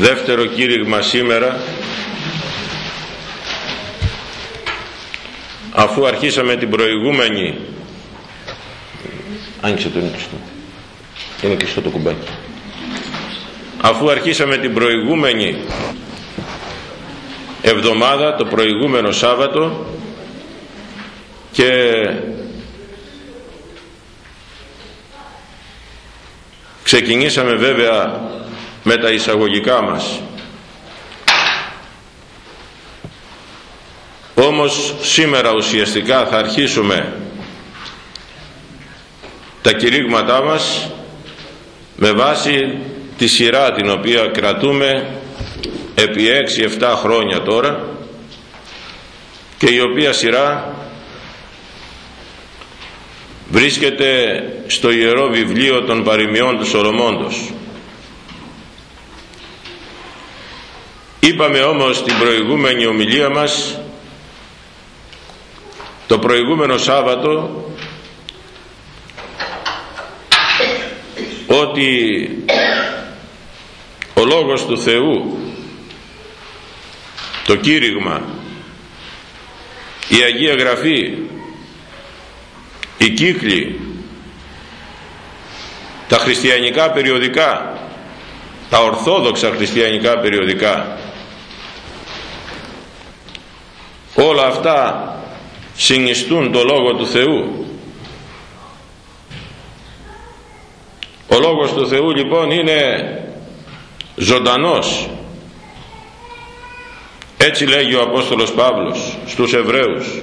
δεύτερο κήρυγμα σήμερα. Αφού αρχίσαμε την προηγούμενη. Άνοιξε το είναι κλειστό είναι κλειστό το κουμπάκι. Αφού αρχίσαμε την προηγούμενη εβδομάδα το προηγούμενο Σάββατο και ξεκινήσαμε βέβαια με τα εισαγωγικά μας όμως σήμερα ουσιαστικά θα αρχίσουμε τα κηρύγματά μας με βάση τη σειρά την οποία κρατούμε επί 6-7 χρόνια τώρα και η οποία σειρά βρίσκεται στο Ιερό Βιβλίο των Παροιμιών του Σολομώντος. Είπαμε όμως την προηγούμενη ομιλία μας το προηγούμενο Σάββατο ότι ο Λόγος του Θεού το κήρυγμα η Αγία Γραφή οι κύκλοι τα χριστιανικά περιοδικά τα ορθόδοξα χριστιανικά περιοδικά όλα αυτά συνιστούν το Λόγο του Θεού. Ο Λόγος του Θεού λοιπόν είναι ζωντανός. Έτσι λέγει ο Απόστολος Παύλος στους Εβραίους.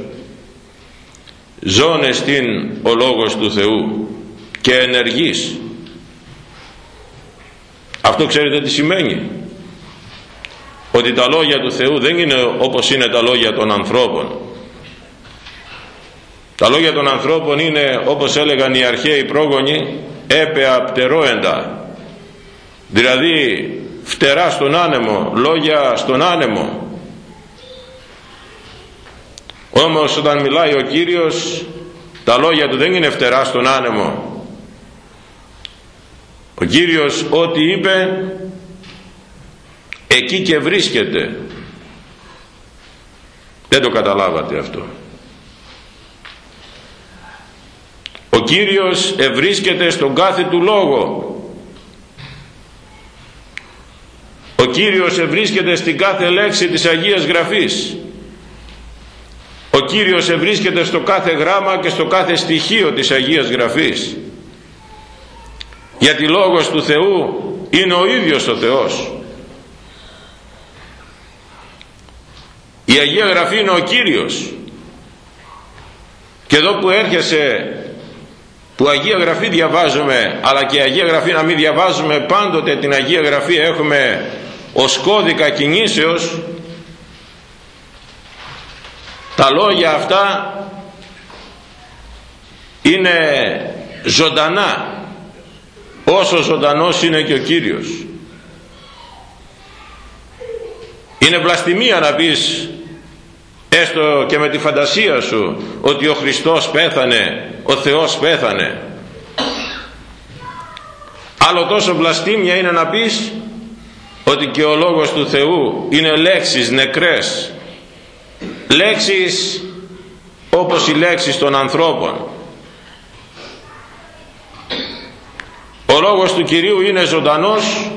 Ζώνε στην ο Λόγος του Θεού και ενεργής αυτό ξέρετε τι σημαίνει ότι τα λόγια του Θεού δεν είναι όπως είναι τα λόγια των ανθρώπων. Τα λόγια των ανθρώπων είναι όπως έλεγαν οι αρχαίοι πρόγονοι έπεα πτερόεντα δηλαδή φτερά στον άνεμο λόγια στον άνεμο. Όμως όταν μιλάει ο Κύριος τα λόγια του δεν είναι φτερά στον άνεμο. Ο Κύριος ό,τι είπε εκεί και βρίσκεται. Δεν το καταλάβατε αυτό. Ο Κύριος ευρίσκεται στον κάθε του λόγο. Ο Κύριος ευρίσκεται στην κάθε λέξη της Αγίας Γραφής. Ο Κύριος ευρίσκεται στο κάθε γράμμα και στο κάθε στοιχείο της Αγίας Γραφής. Γιατί λόγος του Θεού είναι ο ίδιος ο Θεός η Αγία Γραφή είναι ο Κύριος. Και εδώ που έρχεσαι που Αγία Γραφή διαβάζουμε αλλά και Αγία Γραφή να μην διαβάζουμε πάντοτε την Αγία Γραφή έχουμε ως κώδικα κινήσεως. Τα λόγια αυτά είναι ζωντανά. Όσο ζωντανός είναι και ο Κύριος. Είναι βλαστημία να πεις έστω και με τη φαντασία σου ότι ο Χριστός πέθανε ο Θεός πέθανε. Άλλο τόσο βλαστήμια είναι να πεις ότι και ο Λόγος του Θεού είναι λέξεις νεκρές. Λέξεις όπως οι λέξεις των ανθρώπων. Ο Λόγος του Κυρίου είναι ζωντανός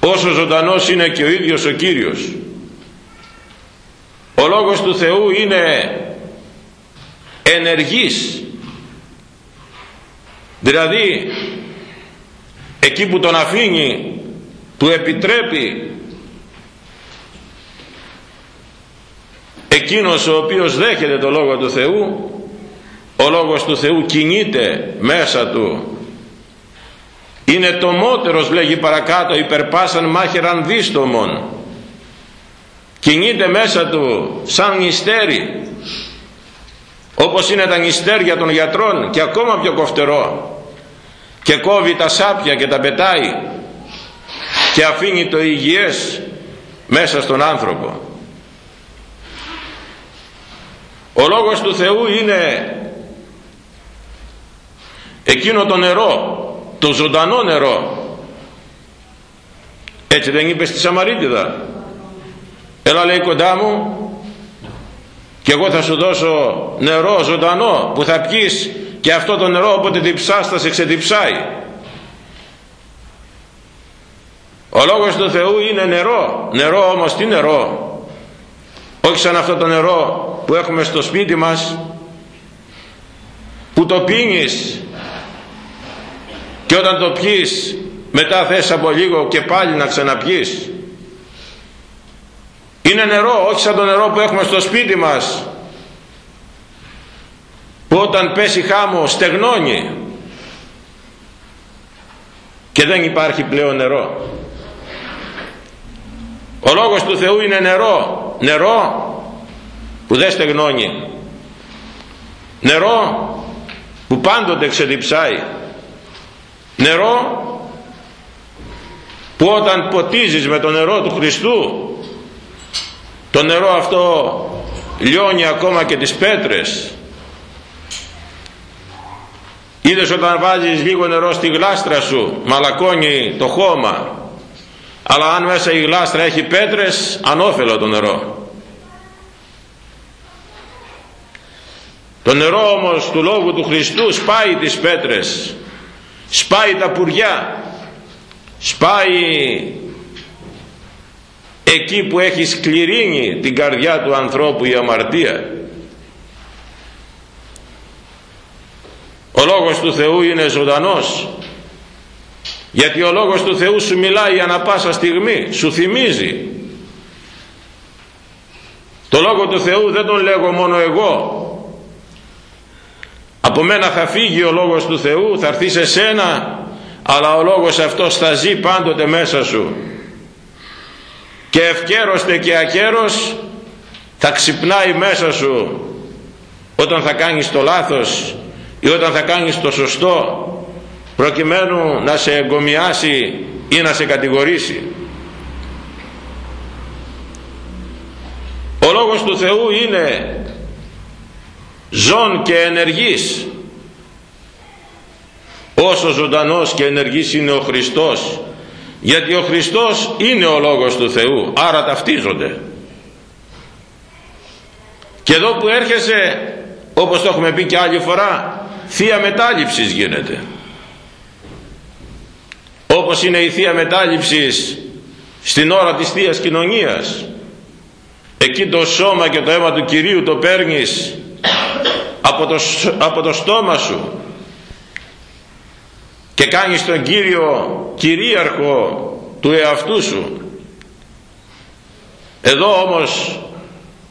όσο ζωντανός είναι και ο ίδιος ο Κύριος ο Λόγος του Θεού είναι ενεργής. Δηλαδή εκεί που τον αφήνει που επιτρέπει εκείνος ο οποίος δέχεται το Λόγο του Θεού ο Λόγος του Θεού κινείται μέσα του. Είναι τομότερος λέγει παρακάτω υπερπάσαν μάχεραν δίστομον κινείται μέσα του σαν νηστέρι όπως είναι τα νηστέρια των γιατρών και ακόμα πιο κοφτερό. Και κόβει τα σάπια και τα πετάει και αφήνει το υγιές μέσα στον άνθρωπο. Ο λόγος του Θεού είναι εκείνο το νερό το ζωντανό νερό. Έτσι δεν είπε στη Σαμαρίτιδα έλα λέει κοντά μου. Και εγώ θα σου δώσω νερό ζωντανό που θα πιείς και αυτό το νερό όποτε διψάς θα σε ξεδιψάει. Ο λόγος του Θεού είναι νερό. Νερό όμως τι νερό; Όχι σαν αυτό το νερό που έχουμε στο σπίτι μας που το πίνεις και όταν το πιείς μετά θες από λίγο και πάλι να ξαναπιείς είναι νερό όχι σαν το νερό που έχουμε στο σπίτι μας. Που όταν πέσει χάμω στεγνώνει. Και δεν υπάρχει πλέον νερό. Ο λόγος του Θεού είναι νερό. Νερό που δεν στεγνώνει. Νερό που πάντοτε ξεδιψάει. Νερό που όταν ποτίζεις με το νερό του Χριστού το νερό αυτό λιώνει ακόμα και τις πέτρες. Είδες όταν βάζεις λίγο νερό στη γλάστρα σου μαλακώνει το χώμα. Αλλά αν μέσα η γλάστρα έχει πέτρες ανώφελο το νερό. Το νερό όμως του Λόγου του Χριστού σπάει τις πέτρες. Σπάει τα πουριά. Σπάει εκεί που έχει σκληρύνει την καρδιά του ανθρώπου η αμαρτία. Ο Λόγος του Θεού είναι ζωντανός. Γιατί ο Λόγος του Θεού σου μιλάει ανα πάσα στιγμή σου θυμίζει. Το Λόγο του Θεού δεν τον λέγω μόνο εγώ. Από μένα θα φύγει ο Λόγος του Θεού θα έρθει σε σένα αλλά ο Λόγος αυτός θα ζει πάντοτε μέσα σου και ευκαίροστε και ακέρος θα ξυπνάει μέσα σου όταν θα κάνεις το λάθος ή όταν θα κάνεις το σωστό προκειμένου να σε εγκομιάσει ή να σε κατηγορήσει. Ο Λόγος του Θεού είναι ζών και ενεργής. Όσο ζωντανός και ενεργής είναι ο Χριστός γιατί ο Χριστός είναι ο Λόγος του Θεού άρα ταυτίζονται. Και εδώ που έρχεσαι όπως το έχουμε πει και άλλη φορά θεία μετάληψης γίνεται. Όπως είναι η θεία μετάληψης στην ώρα της Θείας Κοινωνίας εκεί το σώμα και το αίμα του Κυρίου το παίρνεις από το, από το στόμα σου και κάνεις τον Κύριο κυρίαρχο του εαυτού σου. Εδώ όμως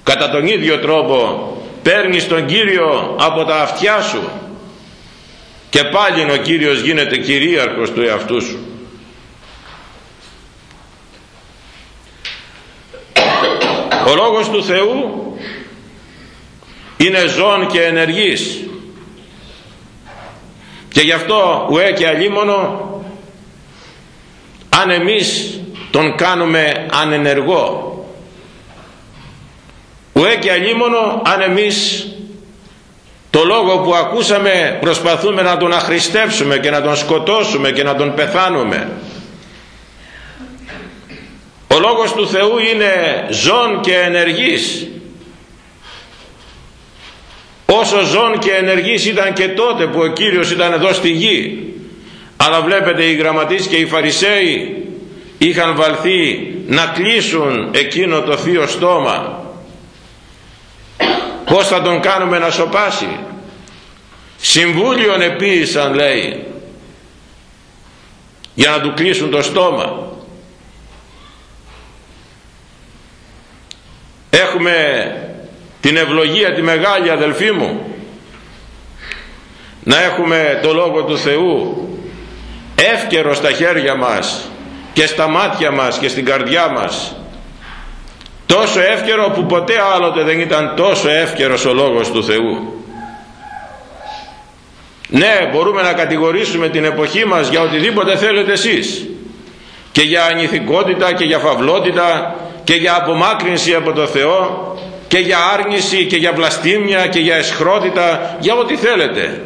κατά τον ίδιο τρόπο παίρνεις τον Κύριο από τα αυτιά σου. Και πάλι ο Κύριος γίνεται κυρίαρχος του εαυτού σου. Ο Λόγος του Θεού είναι ζών και ενεργής και γι' αυτό ουέ και αλίμονο αν εμείς τον κάνουμε ανενεργό ουέ και αλίμονο αν εμείς το λόγο που ακούσαμε προσπαθούμε να τον αχρηστεύσουμε και να τον σκοτώσουμε και να τον πεθάνουμε. Ο λόγος του Θεού είναι ζών και ενεργής όσο ζών και ενεργής ήταν και τότε που ο Κύριος ήταν εδώ στη γη. Αλλά βλέπετε οι γραμματείς και οι φαρισαίοι είχαν βαλθεί να κλείσουν εκείνο το θείο στόμα. Πως θα τον κάνουμε να σοπάσει; Συμβούλιον επίησαν λέει για να του κλείσουν το στόμα. Έχουμε την ευλογία τη μεγάλη αδελφή μου. Να έχουμε το Λόγο του Θεού εύκαιρο στα χέρια μας και στα μάτια μας και στην καρδιά μας. Τόσο εύκαιρο που ποτέ άλλοτε δεν ήταν τόσο εύκαιρος ο Λόγος του Θεού. Ναι μπορούμε να κατηγορήσουμε την εποχή μας για οτιδήποτε θέλετε εσείς. Και για ανηθικότητα και για φαυλότητα και για απομάκρυνση από το Θεό και για άρνηση και για βλαστήμια και για εσχρότητα για ό,τι θέλετε.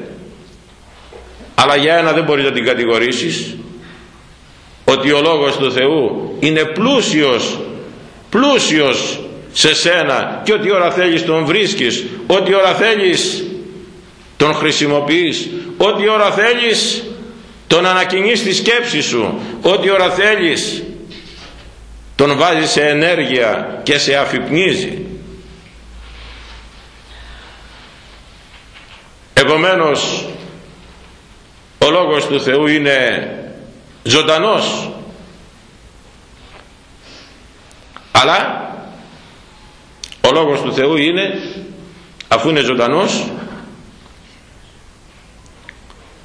Αλλά για ένα δεν μπορείς να την κατηγορήσεις. Ότι ο Λόγος του Θεού είναι πλούσιος πλούσιος σε σένα και ό,τι ώρα θέλεις τον βρίσκεις ό,τι ώρα θέλεις τον χρησιμοποιείς ό,τι ώρα θέλεις τον ανακοινείς στη σκέψη σου ό,τι ώρα θέλεις τον βάζεις σε ενέργεια και σε αφυπνίζει επομένως ο Λόγος του Θεού είναι ζωντανός. Αλλά ο Λόγος του Θεού είναι αφού είναι ζωντανός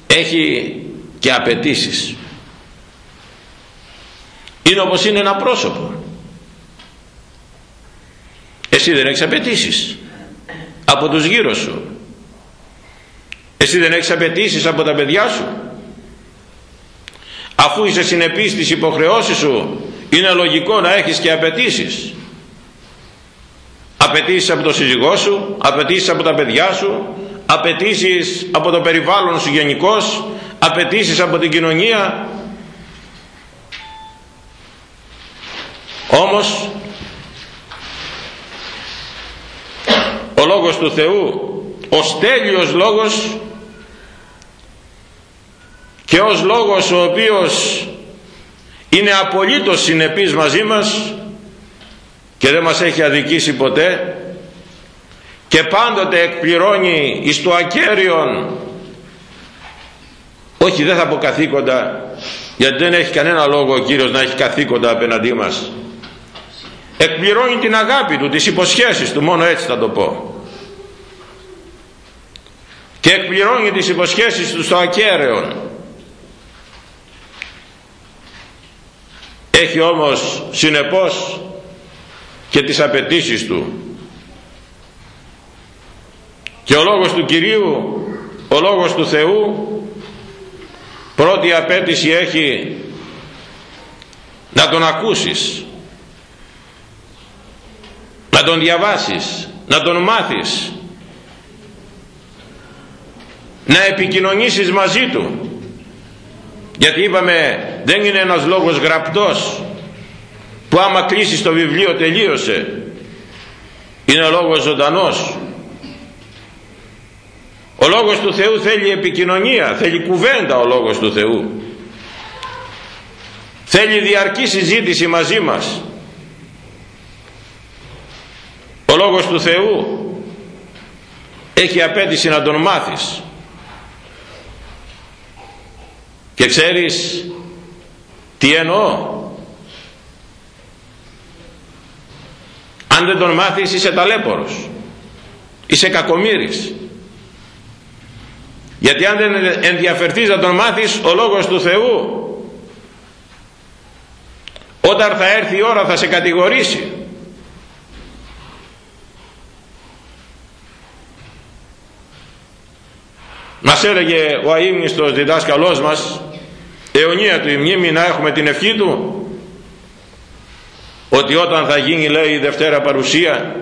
έχει και απαιτήσεις. είναι όπως είναι ένα πρόσωπο. Εσύ δεν έχεις απαιτήσεις. Από τους γύρω σου εσύ δεν έχεις απαιτήσεις από τα παιδιά σου αφού είσαι συνεπής στις υποχρεώσεις σου είναι λογικό να έχεις και απαιτήσεις. απαιτήσεις από το σύζυγό σου απαιτήσεις από τα παιδιά σου απαιτήσεις από το περιβάλλον σου γενικώς, απαιτήσεις από την κοινωνία όμως ο Λόγος του Θεού ο στέλιος Λόγος και ως Λόγος ο οποίος είναι απολύτως συνεπής μαζί μας και δεν μας έχει αδικήσει ποτέ και πάντοτε εκπληρώνει εις το ακέριον. Όχι δεν θα πω καθήκοντα γιατί δεν έχει κανένα λόγο ο Κύριος να έχει καθήκοντα απέναντί μας. Εκπληρώνει την αγάπη του τις υποσχέσεις του μόνο έτσι θα το πω. Και εκπληρώνει τις υποσχέσεις του στο ακέραιο έχει όμως συνεπώς και τις απαιτήσεις του. Και ο λόγος του Κυρίου ο λόγος του Θεού πρώτη απέτηση έχει να τον ακούσεις να τον διαβάσεις να τον μάθεις να επικοινωνήσεις μαζί του. Γιατί είπαμε δεν είναι ένας λόγος γραπτός που άμα κλείσεις το βιβλίο τελείωσε. Είναι λόγος ζωντανός. Ο λόγος του Θεού θέλει επικοινωνία θέλει κουβέντα ο λόγος του Θεού. Θέλει διαρκή συζήτηση μαζί μας. Ο λόγος του Θεού έχει απέτηση να τον μάθεις. Και ξέρεις τι εννοώ; Αν δεν τον μάθεις είσαι ταλέπορος. Είσαι κακομύρης γιατί αν δεν ενδιαφερθείς να τον μάθεις ο λόγος του Θεού όταν θα έρθει η ώρα θα σε κατηγορήσει. Μας έλεγε ο αείμνηστος διδάσκαλός μας αιωνία του η μνήμη να έχουμε την ευχή του ότι όταν θα γίνει λέει η Δευτέρα παρουσία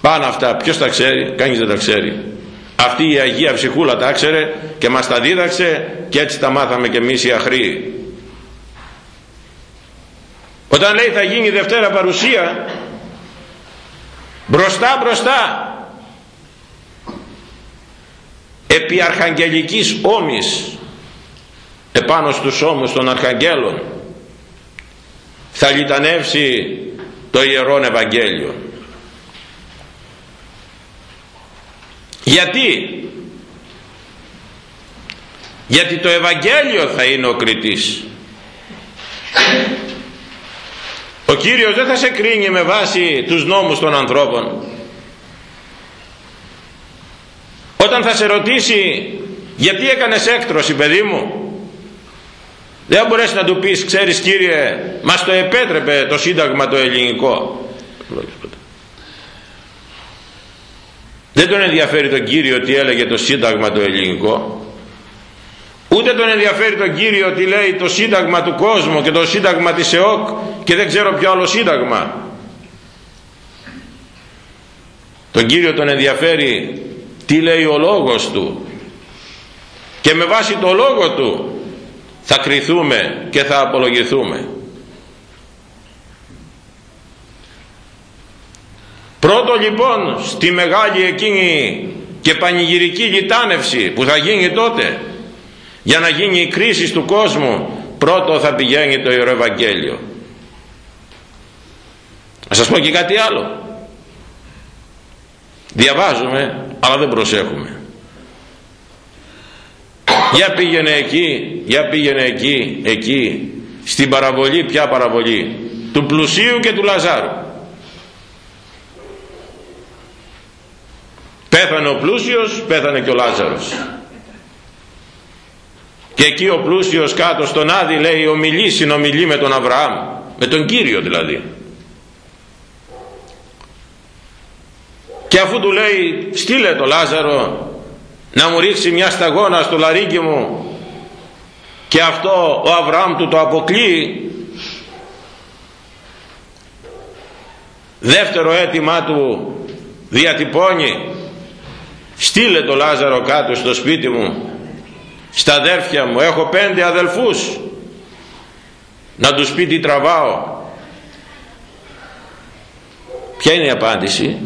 πάνω αυτά ποιος τα ξέρει κανείς δεν τα ξέρει. Αυτή η Αγία Ψυχούλα τα ξέρε και μας τα δίδαξε και έτσι τα μάθαμε και εμείς οι αχροί. Όταν λέει θα γίνει η Δευτέρα παρουσία μπροστά μπροστά επί αρχαγγελικής όμης επάνω στους ώμους των αρχαγγέλων. Θα λιτανεύσει το Ιερόν Ευαγγέλιο. Γιατί; Γιατί το Ευαγγέλιο θα είναι ο κριτής. Ο Κύριος δεν θα σε κρίνει με βάση τους νόμους των ανθρώπων. Όταν θα σε ρωτήσει γιατί έκανες έκτρωση παιδί μου; Δεν μπορέσει να του πεις ξέρεις κύριε μας το επέτρεπε το σύνταγμα το ελληνικό. Δεν τον ενδιαφέρει τον Κύριο τι έλεγε το σύνταγμα το ελληνικό. Ούτε τον ενδιαφέρει τον Κύριο τι λέει το σύνταγμα του κόσμου και το σύνταγμα της ΕΟΚ και δεν ξέρω ποιο άλλο σύνταγμα. Τον Κύριο τον ενδιαφέρει τι λέει ο λόγος του. Και με βάση το λόγο του θα κριθούμε και θα απολογηθούμε. Πρώτο λοιπόν στη μεγάλη εκείνη και πανηγυρική λιτάνευση που θα γίνει τότε για να γίνει η κρίση του κόσμου πρώτο θα πηγαίνει το Ιερό Ευαγγέλιο. Να σας πω και κάτι άλλο. Διαβάζουμε αλλά δεν προσέχουμε για πήγαινε εκεί για πήγαινε εκεί εκεί στην παραβολή ποια παραβολή του πλουσίου και του Λαζάρου. Πέθανε ο πλούσιος πέθανε και ο Λάζαρος. Και εκεί ο πλούσιος κάτω στον Άδη λέει ομιλεί συνομιλεί με τον Αβραάμ με τον Κύριο δηλαδή και αφού του λέει στείλε το Λάζαρο να μου ρίξει μια σταγόνα στο λαρίκι μου. Και αυτό ο Αβραάμ του το αποκλείει δεύτερο αίτημά του διατυπώνει. Στείλε το Λάζαρο κάτω στο σπίτι μου. Στα αδέρφια μου. Έχω πέντε αδελφούς. Να τους πει τι τραβάω. Ποια είναι η απάντηση;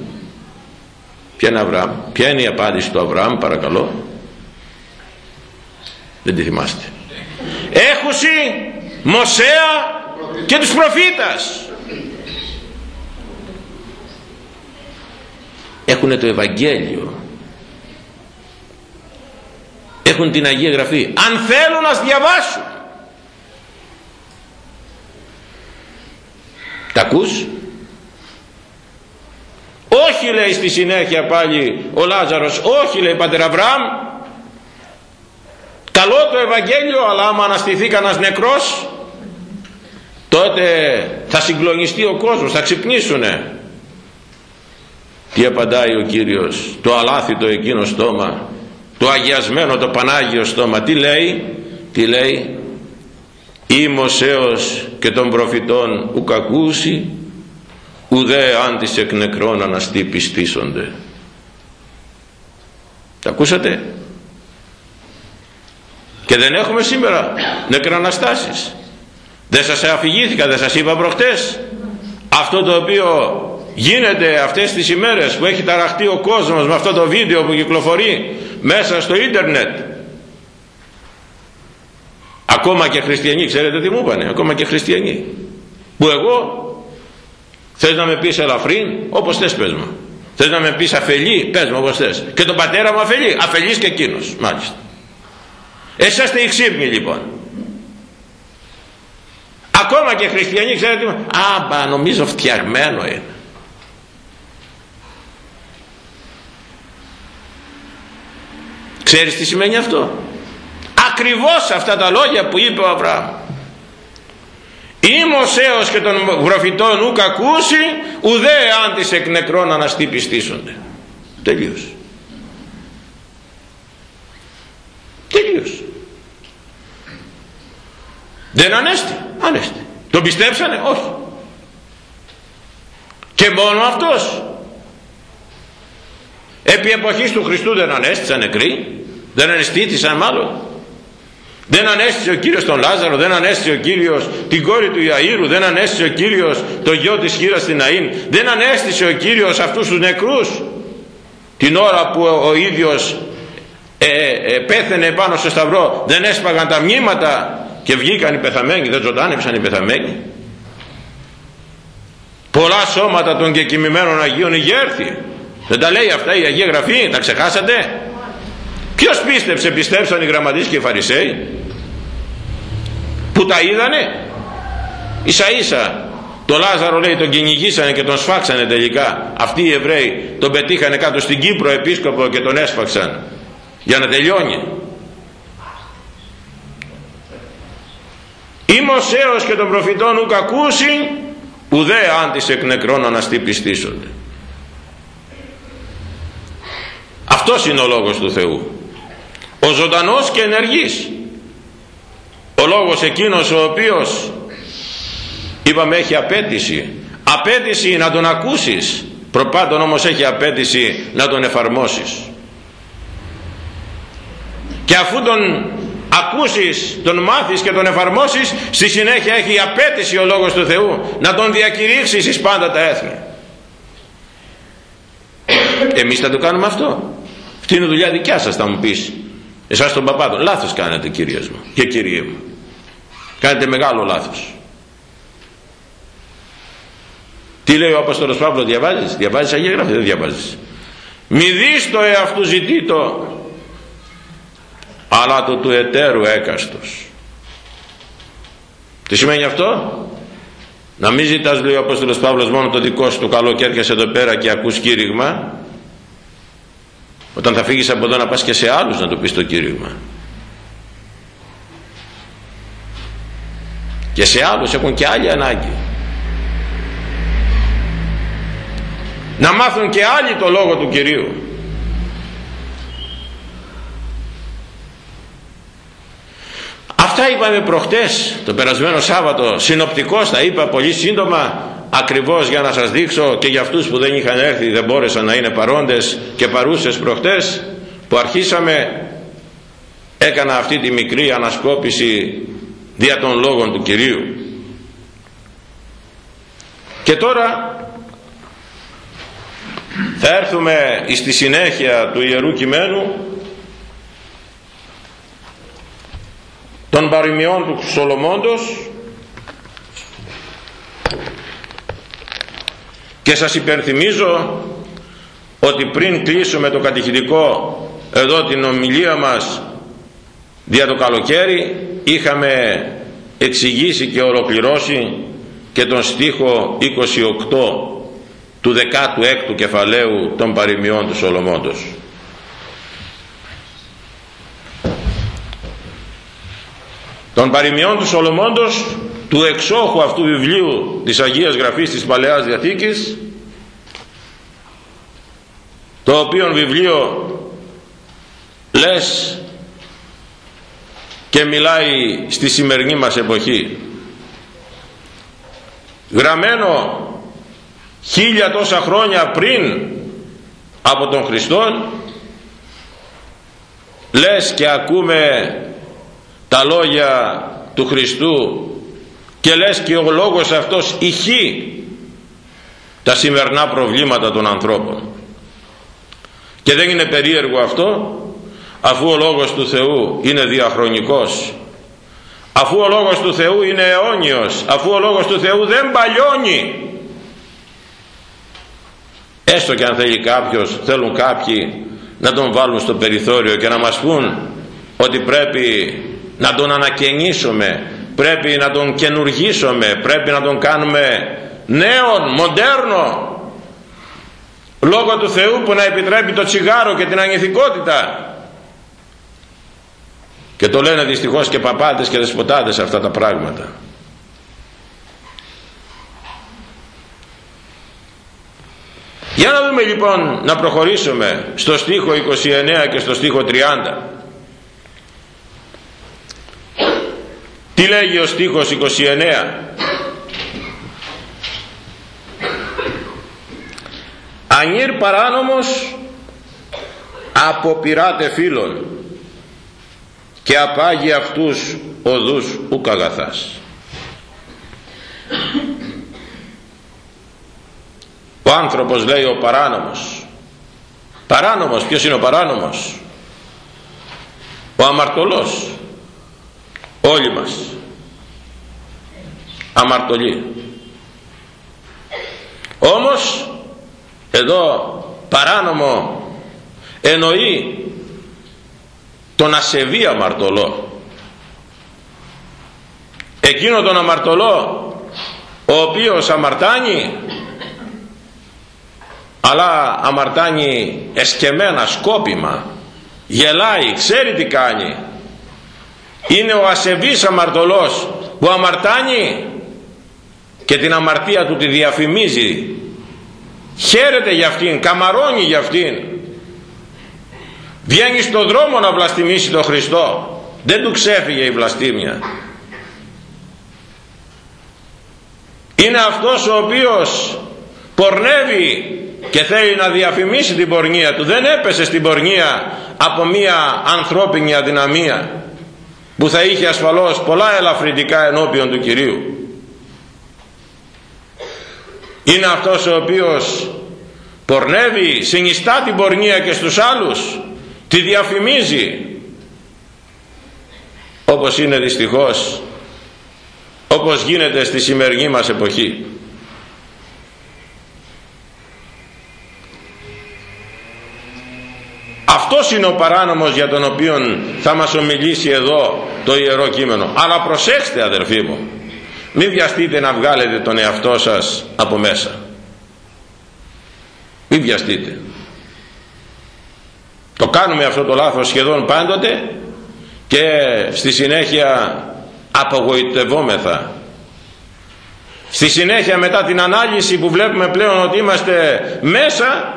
Ποια είναι, Αβραάμ, ποια είναι η απάντηση του Αβραάμ παρακαλώ; Δεν τη θυμάστε. Έχουσι Μωσέα και τους προφήτας. Έχουν το Ευαγγέλιο. Έχουν την Αγία Γραφή. Αν θέλουν να διαβάσουν. Τα ακούς; Όχι λέει στη συνέχεια πάλι ο Λάζαρος όχι λέει πατέρα Αβραάμ. Καλό το Ευαγγέλιο αλλά άμα αναστηθεί κανένας νεκρός τότε θα συγκλονιστεί ο κόσμος θα ξυπνήσουνε. Τι απαντάει ο Κύριος το αλάθητο εκείνο στόμα το αγιασμένο το Πανάγιο στόμα τι λέει τι λέει Ήμος έως και των προφητών ουκ ακούσει ουδέ άντις εκ νεκρών αναστεί πιστήσονται τα ακούσατε; Και δεν έχουμε σήμερα νεκραναστάσεις. Δεν σας αφηγήθηκα δεν σας είπα προχτές. Αυτό το οποίο γίνεται αυτές τις ημέρες που έχει ταραχτεί ο κόσμος με αυτό το βίντεο που κυκλοφορεί μέσα στο ίντερνετ. Ακόμα και χριστιανοί ξέρετε τι μου είπανε ακόμα και χριστιανοί. Που εγώ θες να με πεις ελαφρύν όπως θες πες μου. Θες να με πεις αφελή; Πες μου όπως θες. Και τον πατέρα μου αφελή. Αφελής και εκείνος μάλιστα. Εσείς είστε οι ξύπνοι λοιπόν. Ακόμα και χριστιανοί ξέρετε τι άμπα νομίζω φτιαγμένο είναι. Ξέρεις τι σημαίνει αυτό; Ακριβώς αυτά τα λόγια που είπε ο Αβραάμ. Είμαι έως και των προφητών ουκ ακούσει ουδέ αν τις εκ νεκρών αναστεί πιστήσονται. Τελείως. Τελείως. Δεν ανέστη. Ανέστη. Τον πιστέψανε; Όχι. Και μόνο αυτός επί εποχής του Χριστού δεν ανέστησαν νεκροί δεν αναισθήτησαν μάλλον δεν ανέστησε ο Κύριος τον Λάζαρο δεν ανέστησε ο Κύριος την κόρη του Ιαΐρου δεν ανέστησε ο Κύριος το γιο της χείρας στην Αΐν δεν ανέστησε ο Κύριος αυτούς τους νεκρούς την ώρα που ο ίδιος ε, ε, πέθαινε πάνω στο σταυρό δεν έσπαγαν τα μνήματα και βγήκαν οι πεθαμένοι δεν ζωντάνεψαν οι πεθαμένοι πολλά σώματα των κεκοιμημένων Αγίων ηγέρθη δεν τα λέει αυτά η Αγία Γραφή, τα ξεχάσατε; Ποιος πίστεψε, πιστέψαν οι γραμματείς και οι Φαρισαίοι που τα είδανε; Ίσα ίσα το Λάζαρο λέει τον κυνηγήσανε και τον σφάξανε τελικά. Αυτοί οι Εβραίοι τον πετύχανε κάτω στην Κύπρο επίσκοπο και τον έσφαξαν για να τελειώνει. Ήμος έως και των προφητών ουκ ακούσει ουδέ άντις εκ νεκρών αναστή πιστήσονται. Αυτός είναι ο λόγος του Θεού. Ο ζωντανός και ενεργής. Ο λόγος εκείνος ο οποίος είπαμε έχει απέτηση. Απέτηση να τον ακούσεις. Προπάντων όμως έχει απέτηση να τον εφαρμόσεις. Και αφού τον ακούσεις, τον μάθεις και τον εφαρμόσεις στη συνέχεια έχει απέτηση ο Λόγος του Θεού να τον διακηρύξεις εις πάντα τα έθνη εμείς θα το κάνουμε αυτό αυτή είναι δουλειά δικιά σας θα μου πεις εσάς τον παπάδο λάθος κάνετε κυρίες μου και κύριε μου. Κάνετε μεγάλο λάθος. Τι λέει ο Απόστολος Παύλος διαβάζεις; Διαβάζεις Αγία Γραφή δεν διαβάζεις. Μη δεις το εαυτού ζητήτο αλλά το του εταίρου έκαστος τι σημαίνει αυτό; Να μην ζητάς λέει ο Απόστολος Παύλος μόνο το δικό σου το καλό και έρχεσαι εδώ πέρα και ακούς κήρυγμα όταν θα φύγεις από εδώ να πας και σε άλλους να το πεις το κήρυγμα. Και σε άλλους έχουν και άλλη ανάγκη. Να μάθουν και άλλοι το λόγο του Κυρίου. Αυτά είπαμε προχτές το περασμένο Σάββατο. Συνοπτικώς τα είπα πολύ σύντομα ακριβώς για να σας δείξω και για αυτούς που δεν είχαν έρθει δεν μπόρεσαν να είναι παρόντες και παρούσες προχτές που αρχίσαμε έκανα αυτή τη μικρή ανασκόπηση δια των λόγων του Κυρίου. Και τώρα θα έρθουμε στη συνέχεια του Ιερού Κειμένου των παροιμιών του Σολομώντος και σας υπενθυμίζω ότι πριν κλείσουμε το κατηχητικό εδώ την ομιλία μας δια το καλοκαίρι είχαμε εξηγήσει και ολοκληρώσει και τον στίχο 28 του 16ου κεφαλαίου των παροιμιών του Σολομώντος. Των παροιμιών του Σολομώντος του εξόχου αυτού βιβλίου της Αγίας Γραφής της Παλαιάς Διαθήκης το οποίο βιβλίο λες και μιλάει στη σημερινή μας εποχή. Γραμμένο χίλια τόσα χρόνια πριν από τον Χριστό λες και ακούμε τα λόγια του Χριστού και λες και ο λόγος αυτός ηχεί τα σημερινά προβλήματα των ανθρώπων. Και δεν είναι περίεργο αυτό αφού ο λόγος του Θεού είναι διαχρονικός. Αφού ο λόγος του Θεού είναι αιώνιος. Αφού ο λόγος του Θεού δεν παλιώνει. Έστω και αν θέλει κάποιος θέλουν κάποιοι να τον βάλουν στο περιθώριο και να μας πούν ότι πρέπει να τον ανακαινήσουμε πρέπει να τον καινουργήσουμε πρέπει να τον κάνουμε νέον, μοντέρνο. Λόγω του Θεού που να επιτρέπει το τσιγάρο και την ανηθικότητα. Και το λένε δυστυχώς και παπάτες και δεσποτάδες αυτά τα πράγματα. Για να δούμε λοιπόν να προχωρήσουμε στο στίχο 29 και στο στίχο 30. Τι λέγει ο στίχος 29. Ανήρ παράνομος αποπειράτε φίλων και απάγει αυτούς οδούς ουκ αγαθάς. ο άνθρωπος λέει ο παράνομος παράνομος ποιος είναι ο παράνομος; Ο αμαρτωλός όλοι μας. Αμαρτωλοί. Όμως εδώ παράνομο εννοεί τον ασεβή αμαρτωλό. Εκείνο τον αμαρτωλό ο οποίος αμαρτάνει αλλά αμαρτάνει εσκεμένα σκόπιμα γελάει ξέρει τι κάνει είναι ο ασεβής αμαρτωλός που αμαρτάνει και την αμαρτία του τη διαφημίζει. Χαίρεται για αυτήν καμαρώνει για αυτήν. Βγαίνει στον δρόμο να βλαστημίσει τον Χριστό. Δεν του ξέφυγε η βλαστήμια. Είναι αυτός ο οποίος πορνεύει και θέλει να διαφημίσει την πορνεία του. Δεν έπεσε στην πορνεία από μια ανθρώπινη αδυναμία που θα είχε ασφαλώς πολλά ελαφρυντικά ενώπιον του Κυρίου. Είναι αυτός ο οποίος πορνεύει, συνιστά την πορνεία και στους άλλους τη διαφημίζει όπως είναι δυστυχώς όπως γίνεται στη σημερινή μας εποχή αυτός είναι ο παράνομος για τον οποίο θα μας ομιλήσει εδώ το Ιερό Κείμενο. Αλλά προσέξτε αδερφοί μου μην βιαστείτε να βγάλετε τον εαυτό σας από μέσα. Μην βιαστείτε. Το κάνουμε αυτό το λάθος σχεδόν πάντοτε και στη συνέχεια απογοητευόμεθα. Στη συνέχεια μετά την ανάλυση που βλέπουμε πλέον ότι είμαστε μέσα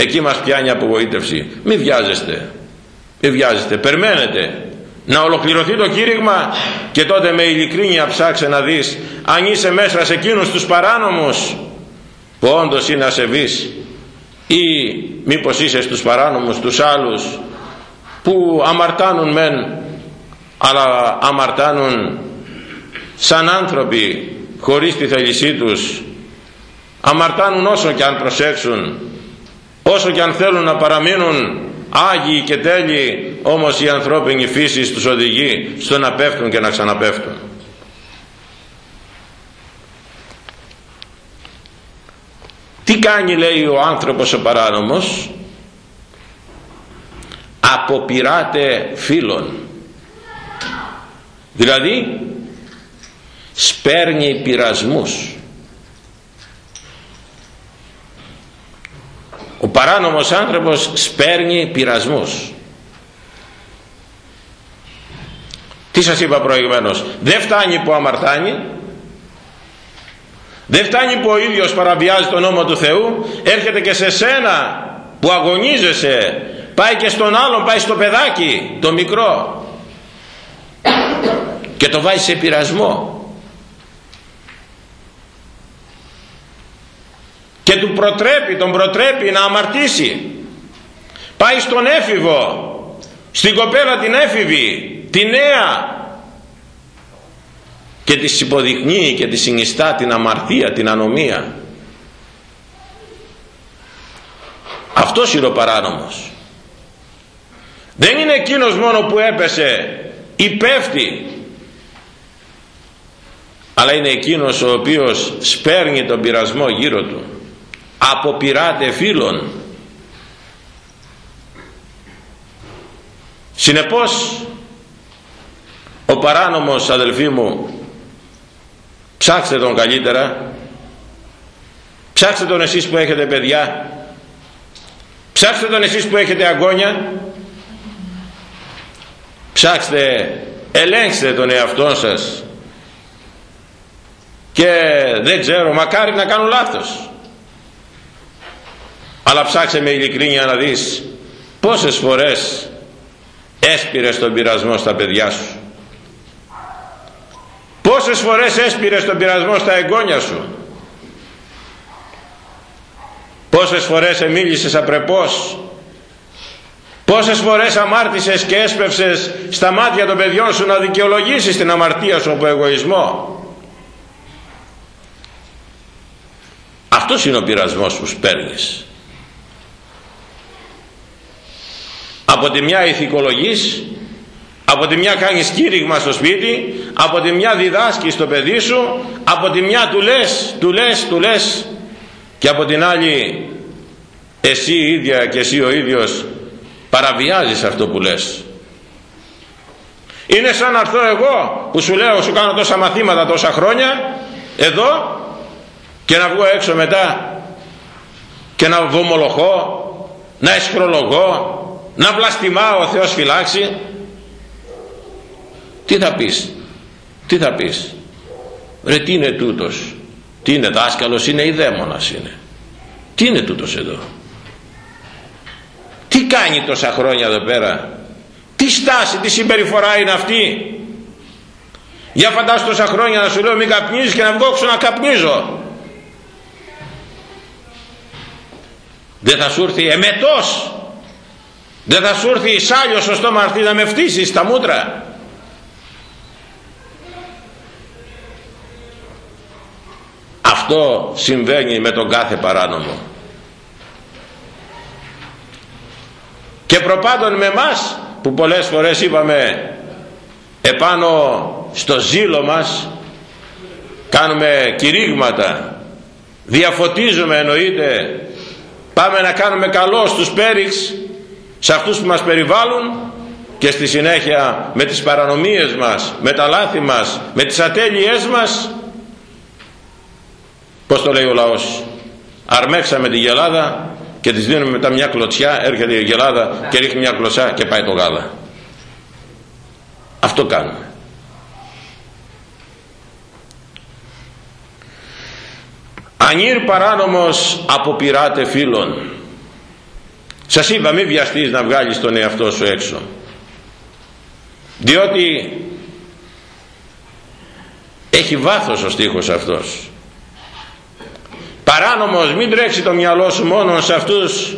εκεί μας πιάνει απογοήτευση. Μην βιάζεστε. Μην βιάζεστε. Περιμένετε. Να ολοκληρωθεί το κήρυγμα και τότε με ειλικρίνεια ψάξε να δεις αν είσαι μέσα σε εκείνους τους παράνομους που όντως είναι ασεβείς ή μήπως είσαι στους παράνομους τους άλλους που αμαρτάνουν μεν αλλά αμαρτάνουν σαν άνθρωποι χωρίς τη θέλησή τους. Αμαρτάνουν όσο και αν προσέξουν όσο και αν θέλουν να παραμείνουν Άγιοι και τέλειοι όμως η ανθρώπινη φύση τους οδηγεί στο να πέφτουν και να ξαναπέφτουν. Τι κάνει λέει ο άνθρωπος ο παράνομος; Αποπειράται φίλων. Δηλαδή σπέρνει πειρασμούς ο παράνομος άνθρωπος σπέρνει πειρασμούς. Τι σας είπα προηγουμένως δεν φτάνει που αμαρτάνει δεν φτάνει που ο ίδιος παραβιάζει τον νόμο του Θεού έρχεται και σε σένα που αγωνίζεσαι πάει και στον άλλον πάει στο παιδάκι το μικρό και το βάζει σε πειρασμό και του προτρέπει, τον προτρέπει να αμαρτήσει. Πάει στον έφηβο στην κοπέλα την έφηβη τη νέα. Και της υποδεικνύει και της συνιστά την αμαρτία, την ανομία. Αυτός είναι ο παράνομος. Δεν είναι εκείνος μόνο που έπεσε υπέφτει. Αλλά είναι εκείνος ο οποίος σπέρνει τον πειρασμό γύρω του αποπειράται φίλων. Συνεπώς ο παράνομος αδελφοί μου ψάξτε τον καλύτερα. Ψάξτε τον εσείς που έχετε παιδιά. Ψάξτε τον εσείς που έχετε αγώνια ψάξτε ελέγξτε τον εαυτό σας. Και δεν ξέρω μακάρι να κάνω λάθος αλλά ψάξε με ειλικρίνεια να δεις πόσες φορές έσπηρες τον πειρασμό στα παιδιά σου. Πόσες φορές έσπηρες τον πειρασμό στα εγγόνια σου. Πόσες φορές εμίλησες απρεπώς. Πόσες φορές αμάρτησες και έσπευσες στα μάτια των παιδιών σου να δικαιολογήσεις την αμαρτία σου από εγωισμό. Αυτός είναι ο πειρασμός που σπέρνεις από τη μια ηθικολογείς από τη μια κάνεις κήρυγμα στο σπίτι από τη μια διδάσκεις το παιδί σου από τη μια του λες, του λες, του λες. Και από την άλλη εσύ ίδια και εσύ ο ίδιος παραβιάζεις αυτό που λες. Είναι σαν να έρθω εγώ που σου λέω σου κάνω τόσα μαθήματα τόσα χρόνια εδώ και να βγω έξω μετά και να βομολογώ να εσχρολογώ να βλαστημάω ο Θεός φυλάξει. Τι θα πεις; Τι θα πεις; Ρε τι είναι τούτος; Τι είναι δάσκαλος είναι ή δαίμονας είναι; Τι είναι τούτος εδώ; Τι κάνει τόσα χρόνια εδώ πέρα; Τι στάση, τι συμπεριφορά είναι αυτή; Για φαντάσου τόσα χρόνια να σου λέω μην καπνίζεις και να βγω να καπνίζω. Δεν θα σου έρθει εμετός δεν θα σου έρθει η σάλιος στο στόμα αυτή να με φτύσεις στα μούτρα. Αυτό συμβαίνει με τον κάθε παράνομο. Και προπάντων με μας που πολλές φορές είπαμε επάνω στο ζήλο μας κάνουμε κηρύγματα διαφωτίζουμε εννοείται πάμε να κάνουμε καλό στους πέριξ σε αυτούς που μας περιβάλλουν και στη συνέχεια με τις παρανομίες μας με τα λάθη μας με τις ατέλειές μας πως το λέει ο λαός αρμέξαμε τη γελάδα και της δίνουμε μετά μια κλωτσιά έρχεται η γελάδα και ρίχνει μια κλωτσιά και πάει το γάλα. Αυτό κάνουμε. Ανήρ παράνομος αποπειράτε φίλων σας είπα μην βιαστείς να βγάλεις τον εαυτό σου έξω. Διότι έχει βάθος ο στίχος αυτός. Παράνομος μην τρέξει το μυαλό σου μόνο σε αυτούς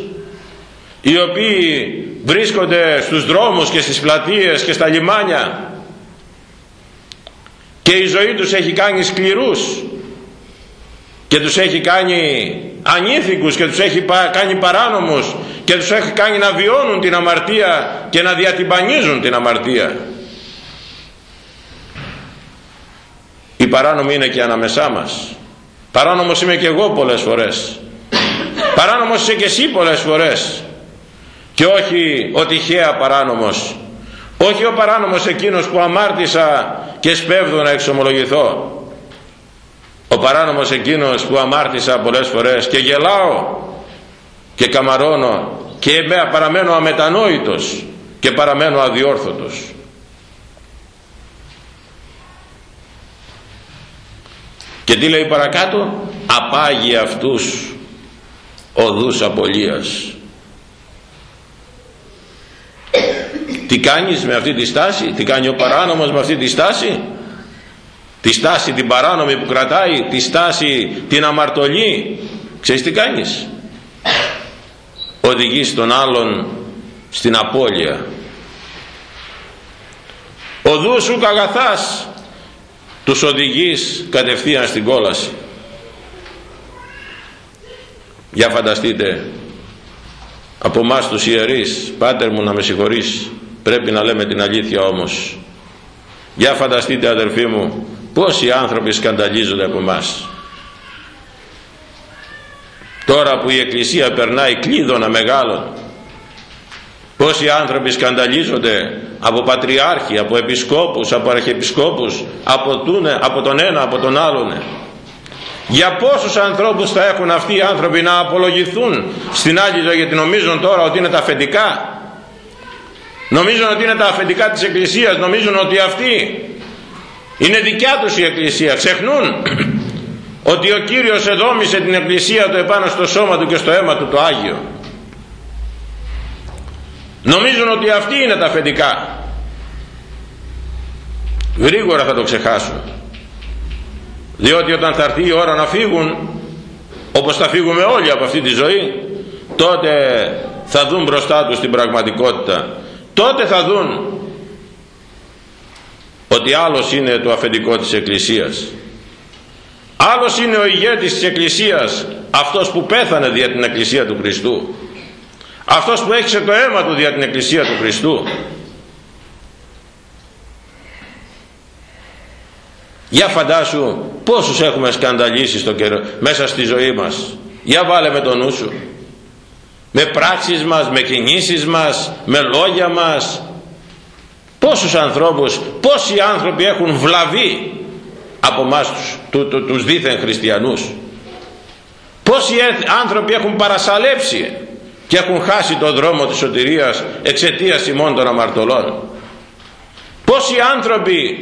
οι οποίοι βρίσκονται στους δρόμους και στις πλατείες και στα λιμάνια. Και η ζωή τους έχει κάνει σκληρούς και τους έχει κάνει ανήθικους και τους έχει κάνει παράνομους και τους έχει κάνει να βιώνουν την αμαρτία και να διατυμπανίζουν την αμαρτία. Η παράνομη είναι και ανάμεσά μας. Παράνομος είμαι και εγώ πολλές φορές. Παράνομος είσαι και εσύ πολλές φορές. Και όχι ο τυχαία παράνομος. Όχι ο παράνομος εκείνος που αμάρτησα και σπέβδω να εξομολογηθώ. Ο παράνομος εκείνος που αμάρτησα πολλές φορές και γελάω και καμαρώνω και παραμένω αμετανόητος και παραμένω αδιόρθωτος. Και τι λέει παρακάτω; Απάγει αυτούς οδούς απολίας. Τι κάνεις με αυτή τη στάση; Τι κάνει ο παράνομος με αυτή τη στάση; Τη στάση την παράνομη που κρατάει τη στάση την αμαρτωλή; Ξέρεις τι κάνεις; Οδηγείς τον άλλον στην απώλεια. Οδού σου καγαθάς τους οδηγείς κατευθείαν στην κόλαση. Για φανταστείτε από εμάς τους ιερείς πάτερ μου να με συγχωρείς πρέπει να λέμε την αλήθεια όμως για φανταστείτε αδερφοί μου πόσοι άνθρωποι σκανταλίζονται από εμάς. Τώρα που η Εκκλησία περνάει κλείδωνα μεγάλων πόσοι άνθρωποι σκανταλίζονται από πατριάρχη, από επισκόπους, από αρχιεπισκόπους από, τούνε, από τον ένα, από τον άλλον. Για πόσους ανθρώπους θα έχουν αυτοί οι άνθρωποι να απολογηθούν στην άλλη γιατί νομίζουν τώρα ότι είναι τα αφεντικά; Νομίζουν ότι είναι τα αφεντικά της Εκκλησίας νομίζουν ότι αυτοί είναι δικιά τους η Εκκλησία ξεχνούν ότι ο Κύριος εδόμησε την Εκκλησία του επάνω στο σώμα του και στο αίμα του το Άγιο. Νομίζουν ότι αυτοί είναι τα αφεντικά. Γρήγορα θα το ξεχάσουν διότι όταν θα έρθει η ώρα να φύγουν όπως θα φύγουμε όλοι από αυτή τη ζωή τότε θα δουν μπροστά τους την πραγματικότητα. Τότε θα δουν ότι άλλος είναι το αφεντικό της Εκκλησίας άλλος είναι ο ηγέτης της Εκκλησίας αυτός που πέθανε δια την Εκκλησία του Χριστού. Αυτός που έχισε το αίμα του δια την Εκκλησία του Χριστού. Για φαντάσου πόσους έχουμε σκανταλίσει στο καιρό, μέσα στη ζωή μας. Για βάλε με τον νου σου. Με πράξεις μας, με κινήσεις μας με λόγια μας. Πόσους ανθρώπους πόσοι άνθρωποι έχουν βλαβεί από εμάς τους, του, του, τους δίθεν χριστιανούς. Πόσοι άνθρωποι έχουν παρασαλέψει και έχουν χάσει τον δρόμο της σωτηρίας εξαιτίας ημών των αμαρτωλών. Πόσοι άνθρωποι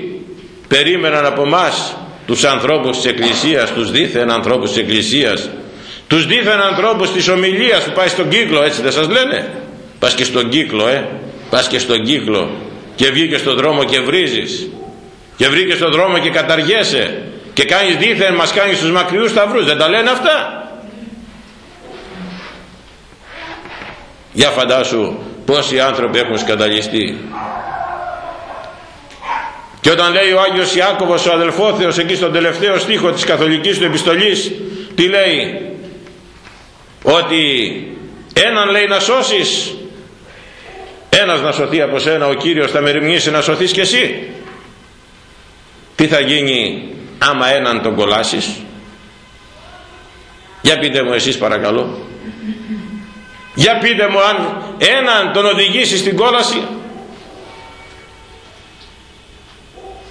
περίμεναν από εμάς τους ανθρώπους της Εκκλησίας τους δίθεν ανθρώπους της Εκκλησίας τους δίθεν ανθρώπους της ομιλίας που πάει στον κύκλο έτσι δεν σας λένε; Πας και στον κύκλο ε. Πας και στον κύκλο και βγήκες στον δρόμο και βρίζεις και βρήκε στον δρόμο και καταργέσαι. Και κάνεις δίθεν μας κάνεις στους μακριούς σταυρούς. Δεν τα λένε αυτά. Για φαντάσου πόσοι άνθρωποι έχουν σκαταλιστεί και όταν λέει ο Άγιος Ιάκωβος ο αδελφόθεος εκεί στον τελευταίο στίχο της καθολικής του επιστολής τι λέει; Ότι έναν λέει να σώσεις ένας να σωθεί από σένα ο Κύριος θα μεριμνήσει να σωθείς και εσύ τι θα γίνει άμα έναν τον κολλάσεις; Για πείτε μου εσείς παρακαλώ. Για πείτε μου αν έναν τον οδηγήσεις στην κόλαση.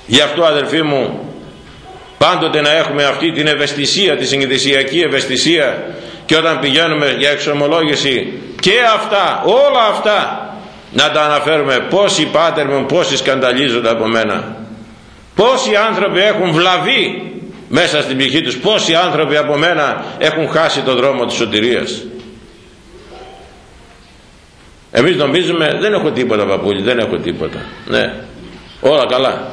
Γι' αυτό αδελφοί μου πάντοτε να έχουμε αυτή την ευαισθησία τη συνειδησιακή ευαισθησία και όταν πηγαίνουμε για εξομολόγηση και αυτά όλα αυτά να τα αναφέρουμε πόσοι πάτερ μου πόσοι σκανταλίζονται από μένα πόσοι άνθρωποι έχουν βλαβεί μέσα στην ψυχή τους πόσοι άνθρωποι από μένα έχουν χάσει το δρόμο της σωτηρίας. Εμείς νομίζουμε δεν έχω τίποτα παππούλη δεν έχω τίποτα. Ναι όλα καλά.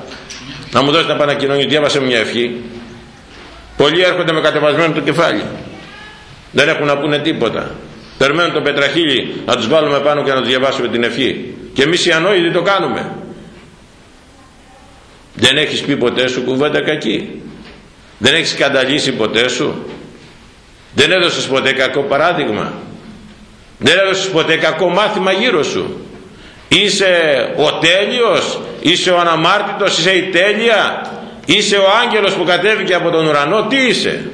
Να μου δώσει να πανακοινωνεί διάβασε μια ευχή. Πολλοί έρχονται με κατεβασμένο το κεφάλι. Δεν έχουν να πούνε τίποτα. Περιμένουν το πετραχίλι να τους βάλουμε πάνω και να τους διαβάσουμε την ευχή. Και εμείς οι ανόητοι το κάνουμε δεν έχεις πει ποτέ σου κουβέντα κακή; Δεν έχεις σκανταλίσει ποτέ σου; Δεν έδωσες ποτέ κακό παράδειγμα; Δεν έδωσες ποτέ κακό μάθημα γύρω σου; Είσαι ο τέλειος; Είσαι ο αναμάρτητος; Είσαι η τέλεια; Είσαι ο άγγελος που κατέβηκε από τον ουρανό; Τι είσαι;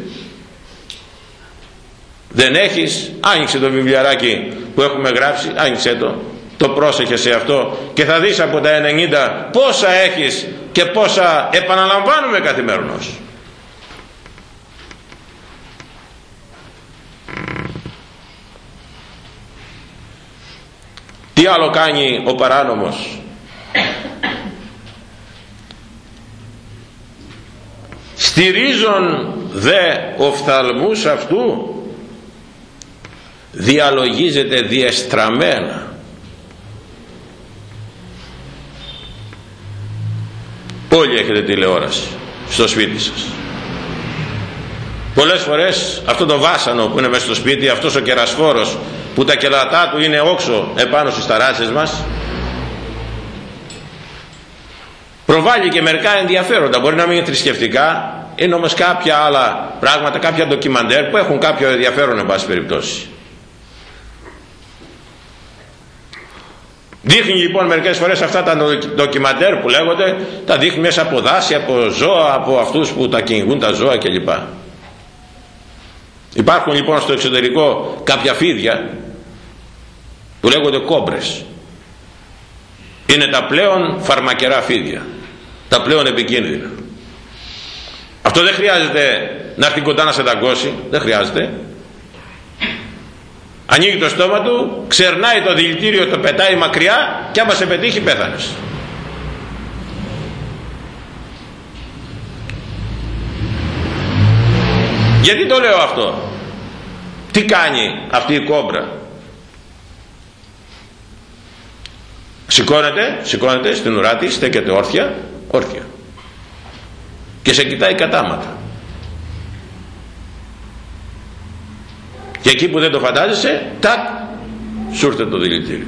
Δεν έχεις; Άνοιξε το βιβλιαράκι που έχουμε γράψει. Άνοιξε το το πρόσεχε σε αυτό και θα δεις από τα 90 πόσα έχεις και πόσα επαναλαμβάνουμε καθημερινώς. Τι άλλο κάνει ο παράνομος; Στηρίζον δε οφθαλμούς αυτού; Διαλογίζεται διεστραμμένα όλοι έχετε τηλεόραση στο σπίτι σας. Πολλές φορές αυτό το βάσανο που είναι μέσα στο σπίτι αυτός ο κερασφόρος που τα κελατά του είναι όξο επάνω στις ταράτσες μας προβάλλει και μερικά ενδιαφέροντα. Μπορεί να μην είναι θρησκευτικά είναι όμως κάποια άλλα πράγματα κάποια ντοκιμαντέρ που έχουν κάποιο ενδιαφέρον εν πάση περιπτώσει Δείχνει λοιπόν μερικές φορές αυτά τα ντοκιμαντέρ που λέγονται, τα δείχνει μέσα από δάση, από ζώα, από αυτούς που τα κυνηγούν τα ζώα κλπ. Υπάρχουν λοιπόν στο εξωτερικό κάποια φίδια που λέγονται κόμπρες. Είναι τα πλέον φαρμακερά φίδια, τα πλέον επικίνδυνα. Αυτό δεν χρειάζεται να έρθει κοντά να σε δαγκώσει, δεν χρειάζεται ανοίγει το στόμα του ξερνάει το δηλητήριο το πετάει μακριά και άμα σε πετύχει πέθανες. Γιατί το λέω αυτό; Τι κάνει αυτή η κόμπρα; Σηκώνεται σηκώνεται στην ουρά της στέκεται όρθια όρθια. Και σε κοιτάει κατάματα και εκεί που δεν το φαντάζεσαι τάκ σου ήρθε το δηλητήριο.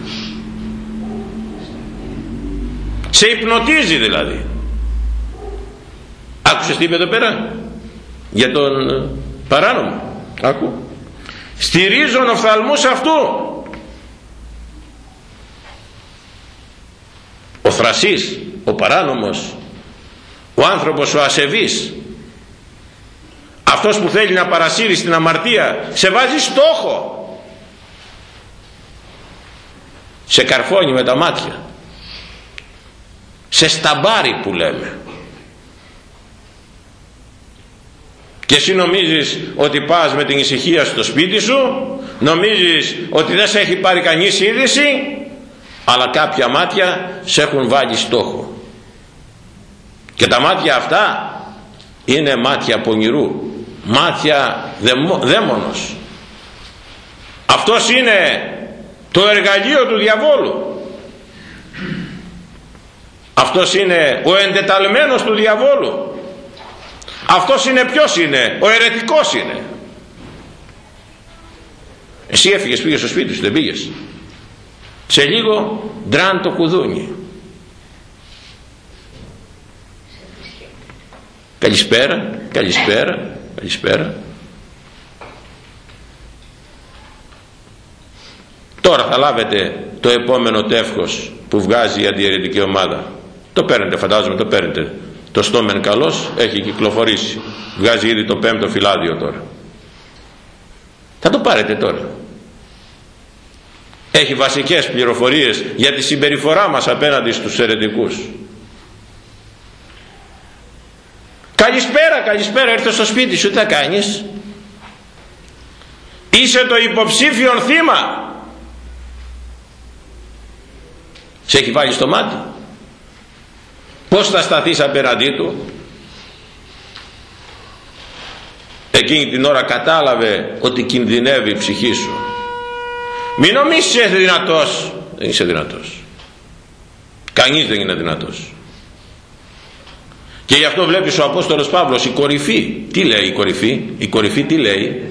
Σε υπνοτίζει δηλαδή. Άκουσες τι είπε εδώ πέρα; Για τον ε, παράνομο. Άκου. Στηρίζουν οφθαλμούς αυτού. Ο θρασής ο παράνομος ο άνθρωπος ο ασεβής αυτός που θέλει να παρασύρει στην αμαρτία σε βάζει στόχο. Σε καρφώνει με τα μάτια. Σε σταμπάρι που λέμε. Και εσύ νομίζεις ότι πας με την ησυχία στο σπίτι σου νομίζεις ότι δεν σε έχει πάρει κανείς είδηση αλλά κάποια μάτια σε έχουν βάλει στόχο. Και τα μάτια αυτά είναι μάτια πονηρού μάτια δαίμονος. Αυτός είναι το εργαλείο του διαβόλου. Αυτός είναι ο εντεταλμένος του διαβόλου. Αυτός είναι ποιος είναι; Ο ερετικός είναι. Εσύ έφυγες πήγες στο σπίτι σου δεν πήγες. Σε λίγο ντράν το κουδούνι. Καλησπέρα καλησπέρα καλησπέρα. Τώρα θα λάβετε το επόμενο τεύχος που βγάζει η αντιαιρετική ομάδα. Το παίρνετε φαντάζομαι το παίρνετε. Το στόμεν καλός έχει κυκλοφορήσει. Βγάζει ήδη το πέμπτο φυλάδιο τώρα. Θα το πάρετε τώρα. Έχει βασικές πληροφορίες για τη συμπεριφορά μας απέναντι στους αιρετικούς καλησπέρα καλησπέρα ήρθε στο σπίτι σου τι θα κάνεις; Είσαι το υποψήφιον θύμα. Σε έχει βάλει στο μάτι. Πως θα σταθείς απέναντί του; Εκείνη την ώρα κατάλαβε ότι κινδυνεύει η ψυχή σου. Μην νομίζεις είσαι δυνατός. Δεν είσαι δυνατός. Κανείς δεν είναι δυνατός και γι' αυτό βλέπεις ο Απόστολος Παύλος η κορυφή τι λέει η κορυφή η κορυφή τι λέει;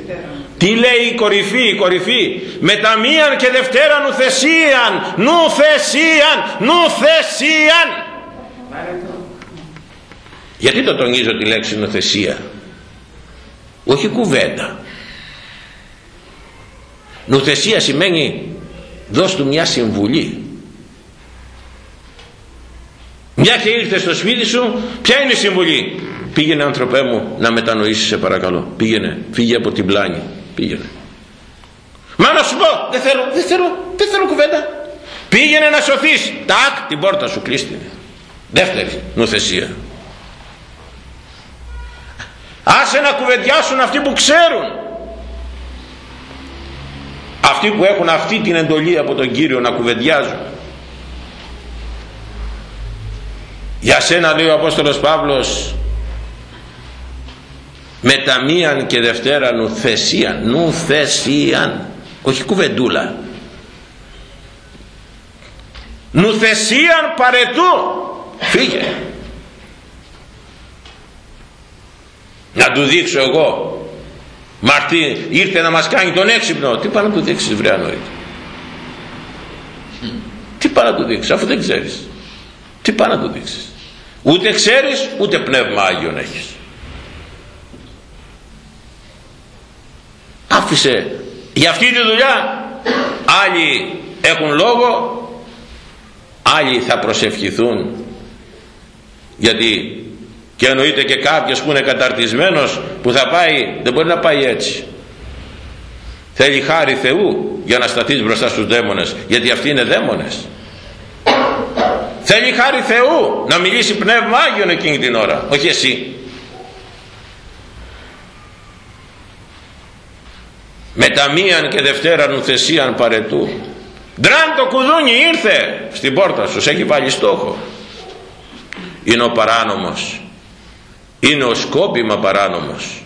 Τι λέει η κορυφή η κορυφή; Μεταμίαν και δευτέρα νουθεσίαν νουθεσίαν νουθεσίαν γιατί το τονίζω τη λέξη νοθεσία όχι κουβέντα. Νοθεσία σημαίνει δώσ' του μια συμβουλή μια και ήρθες στο σπίτι σου ποια είναι η συμβουλή; Πήγαινε άνθρωπέ μου να μετανοήσεις σε παρακαλώ. Πήγαινε φύγε από την πλάνη. Πήγαινε. Μα να σου πω δεν θέλω δεν θέλω, δεν θέλω κουβέντα. Πήγαινε να σωθείς. Τάκ την πόρτα σου κλείστηκε. Δεύτερη νοθεσία. Άσε να κουβεντιάσουν αυτοί που ξέρουν. Αυτοί που έχουν αυτή την εντολή από τον Κύριο να κουβεντιάζουν για σένα λέει ο Απόστολος Παύλος μεταμίαν και Δευτέρα νουθεσίαν νουθεσίαν όχι κουβεντούλα. Νουθεσίαν παρετού. Φύγε. Να του δείξω εγώ. Μαρτί ήρθε να μας κάνει τον έξυπνο. Τι πάει να του δείξεις βρε ανόητο. Τι πάει να του δείξεις αφού δεν ξέρεις. Τι πάει να του δείξεις ούτε ξέρεις ούτε πνεύμα Άγιον έχεις. Άφησε για αυτή τη δουλειά. Άλλοι έχουν λόγο. Άλλοι θα προσευχηθούν. Γιατί και εννοείται και κάποιος που είναι καταρτισμένος που θα πάει δεν μπορεί να πάει έτσι. Θέλει χάρη Θεού για να σταθείς μπροστά στους δαίμονες γιατί αυτοί είναι δαίμονες θέλει χάρη Θεού να μιλήσει πνεύμα Άγιον εκείνη την ώρα όχι εσύ μεταμίαν και δευτέραν ουθεσίαν παρετού Ντραν το κουδούνι ήρθε στην πόρτα σου, σε έχει βάλει στόχο. Είναι ο παράνομος. Είναι ο σκόπιμα παράνομος.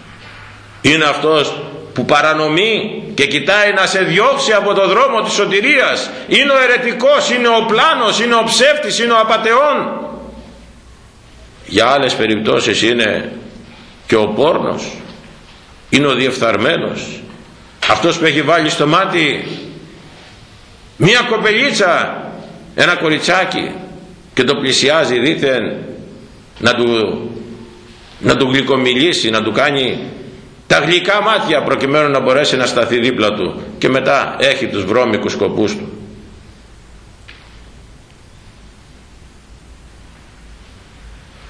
Είναι αυτός που παρανομεί και κοιτάει να σε διώξει από το δρόμο της σωτηρίας. Είναι ο ερετικός, είναι ο πλάνος, είναι ο ψεύτης, είναι ο απατεών. Για άλλες περιπτώσεις είναι και ο πόρνος. Είναι ο διεφθαρμένος. Αυτός που έχει βάλει στο μάτι μία κοπελίτσα ένα κοριτσάκι και το πλησιάζει δίθεν να του, να του γλυκομιλήσει να του κάνει τα γλυκά μάτια προκειμένου να μπορέσει να σταθεί δίπλα του και μετά έχει τους βρώμικους σκοπούς του.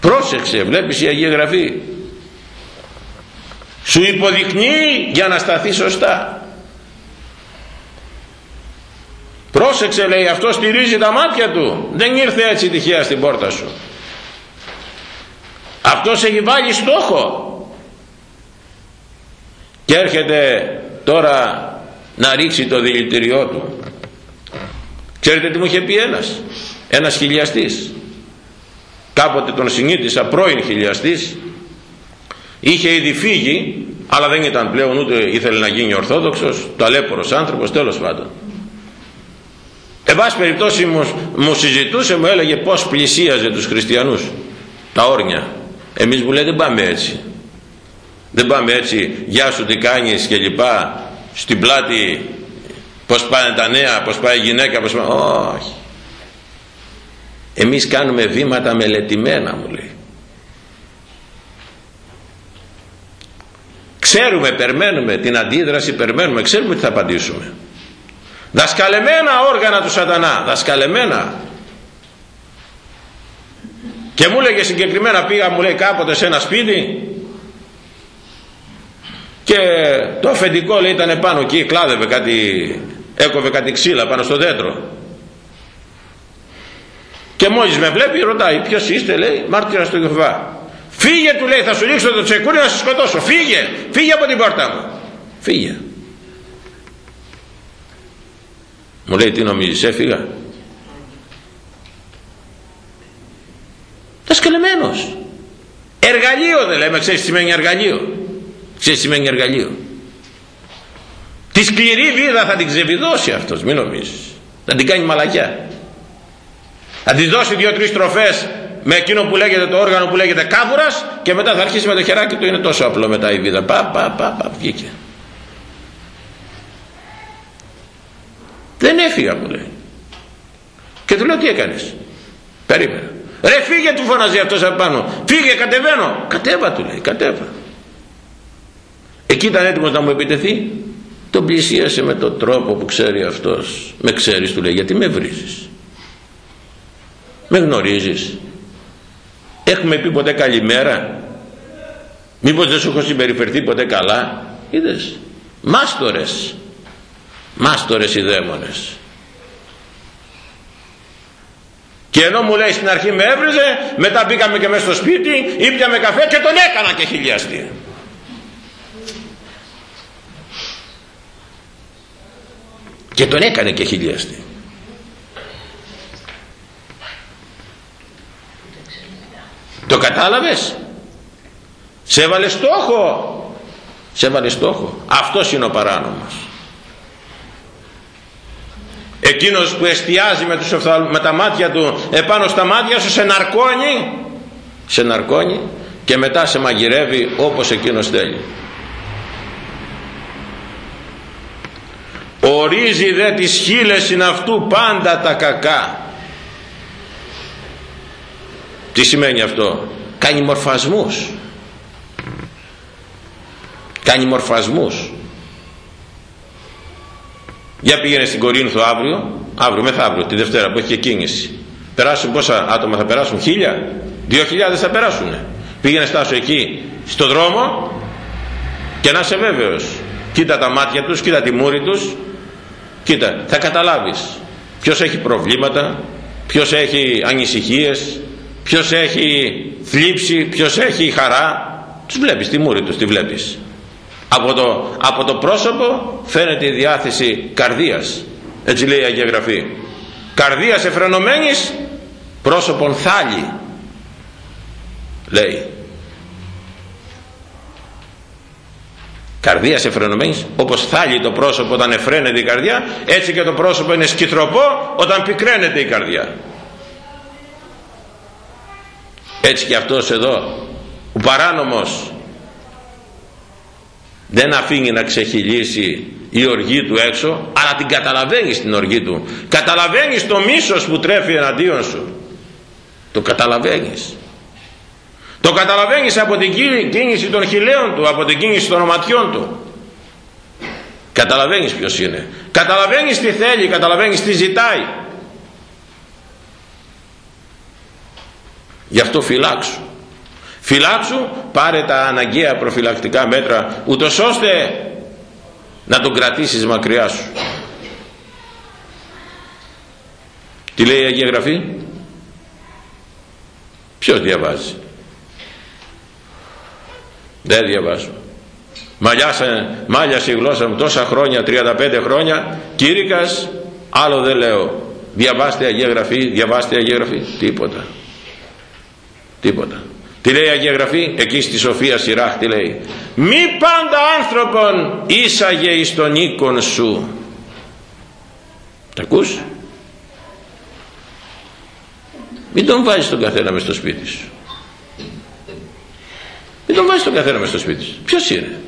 Πρόσεξε βλέπεις η Αγία Γραφή. Σου υποδεικνύει για να σταθεί σωστά. Πρόσεξε λέει αυτό στηρίζει τα μάτια του. Δεν ήρθε έτσι τυχαία στην πόρτα σου. Αυτός έχει βάλει στόχο και έρχεται τώρα να ρίξει το δηλητηριό του. Ξέρετε τι μου είχε πει ένας; Ένας χιλιαστής. Κάποτε τον συνήθισα πρώην χιλιαστής. Είχε ήδη φύγει αλλά δεν ήταν πλέον ούτε ήθελε να γίνει ορθόδοξος. Ταλέπορος άνθρωπος τέλος πάντων. Εν πάση περιπτώσει μου, μου συζητούσε, μου έλεγε πως πλησίαζε τους χριστιανούς, τα όρνια. Εμείς μου λέει δεν πάμε έτσι. Δεν πάμε έτσι, γεια σου τι κάνεις και λοιπά, στην πλάτη πως πάνε τα νέα, πως πάει η γυναίκα, πως πάει... Όχι. Εμείς κάνουμε βήματα μελετημένα μου λέει. ξέρουμε, περιμένουμε την αντίδραση, περιμένουμε, ξέρουμε τι θα απαντήσουμε. Δασκαλεμένα όργανα του σατανά, δασκαλεμένα. Και μου έλεγε συγκεκριμένα πήγα μου λέει κάποτε σε ένα σπίτι και το αφεντικό λέει ήταν πάνω εκεί κλάδευε κάτι έκοβε κάτι ξύλα πάνω στο δέντρο και μόλις με βλέπει ρωτάει ποιος είστε λέει μάρτυρας του Ιωβά φύγε του λέει θα σου ρίξω το τσεκούρι να σε σκοτώσω φύγε φύγε από την πόρτα μου φύγε μου λέει τι νομίζεις έφυγα Δασκαλεμένος. Εργαλείο δεν λέμε, ξέρεις τι σημαίνει εργαλείο. Ξέρεις τι σημαίνει εργαλείο; Τη σκληρή βίδα θα την ξεβιδώσει αυτός, μην νομίζεις. Θα την κάνει μαλακιά. Θα της δώσει δύο-τρεις τροφές με εκείνο που λέγεται το όργανο που λέγεται κάβουρας και μετά θα αρχίσει με το χεράκι του είναι τόσο απλό μετά η βίδα. Πα, πα, πα, πα, βγήκε. Δεν έφυγα μου λέει. Και του λέω τι έκανες; Περίμενα. Ρε φύγε του φωνάζει αυτός απάνω. Φύγε κατεβαίνω. Κατέβα του λέει κατέβα. Εκεί ήταν έτοιμος να μου επιτεθεί. Τον πλησίασε με τον τρόπο που ξέρει αυτός. Με ξέρεις του λέει γιατί με βρίζεις. Με γνωρίζεις. Έχουμε πει ποτέ καλημέρα; Μήπως δεν σου έχω συμπεριφερθεί ποτέ καλά; Είδες. Μάστορες. Μάστορες οι δαίμονες. Και ενώ μου λέει στην αρχή με έβριζε, μετά μπήκαμε και μέσα στο σπίτι, ήπιαμε καφέ και τον έκανα και χιλιαστή. Και τον έκανε και χιλιαστή. Το κατάλαβες; Σε έβαλε στόχο. Σε έβαλε στόχο. Αυτός είναι ο παράνομος εκείνος που εστιάζει με, τους, με τα μάτια του επάνω στα μάτια σου σε ναρκώνει σε ναρκώνει και μετά σε μαγειρεύει όπως εκείνος θέλει ορίζει δε τις χείλες είναι αυτού πάντα τα κακά τι σημαίνει αυτό; Κάνει μορφασμούς κάνει μορφασμούς για πήγαινε στην Κορίνθο αύριο, αύριο μεθαύριο, τη Δευτέρα που έχει και κίνηση. Περάσουν πόσα άτομα θα περάσουν, χίλια, δύο χιλιάδες θα περάσουν. Πήγαινε στάσου εκεί στο δρόμο και να είσαι βέβαιος. Κοίτα τα μάτια τους, κοίτα τη μούρη τους, κοίτα, θα καταλάβεις ποιος έχει προβλήματα, ποιος έχει ανησυχίες, ποιος έχει θλίψη, ποιος έχει χαρά. Τους βλέπεις, τη μούρη τους τη βλέπεις. Από το, από το πρόσωπο φαίνεται η διάθεση καρδίας. Έτσι λέει η Αγία Γραφή. Καρδίας εφρενωμένης πρόσωπον θάλει λέει καρδίας εφρενωμένης όπως θάλει το πρόσωπο όταν εφραίνεται η καρδιά έτσι και το πρόσωπο είναι σκητροπό όταν πικραίνεται η καρδιά. Έτσι και αυτός εδώ ο παράνομος δεν αφήνει να ξεχυλήσει η οργή του έξω αλλά την καταλαβαίνει την οργή του. Καταλαβαίνεις το μίσος που τρέφει εναντίον σου. Το καταλαβαίνεις το καταλαβαίνεις από την κίνηση των χιλέων του από την κίνηση των οματιών του. Καταλαβαίνεις ποιος είναι. Καταλαβαίνεις τι θέλει καταλαβαίνεις τι ζητάει. Γι' αυτό φυλάξου. Φυλάξου πάρε τα αναγκαία προφυλακτικά μέτρα ούτως ώστε να τον κρατήσεις μακριά σου. Τι λέει η Αγία Γραφή; Ποιος διαβάζει; Δεν διαβάζω. Μαλλιάσε, μάλιασε η γλώσσα μου τόσα χρόνια 35 χρόνια κήρυκας άλλο δεν λέω. Διαβάστε Αγία Γραφή διαβάστε Αγία Γραφή. Τίποτα. Τίποτα. Τι λέει η Αγία Γραφή; Εκεί στη Σοφία Σιράχ τι λέει. Μη πάντα άνθρωπον ίσαγε εις τον οίκον σου τα ακούς; Μην τον βάζεις τον καθένα μες στο σπίτι σου μην τον βάζεις τον καθένα μες στο σπίτι σου. Ποιος είναι;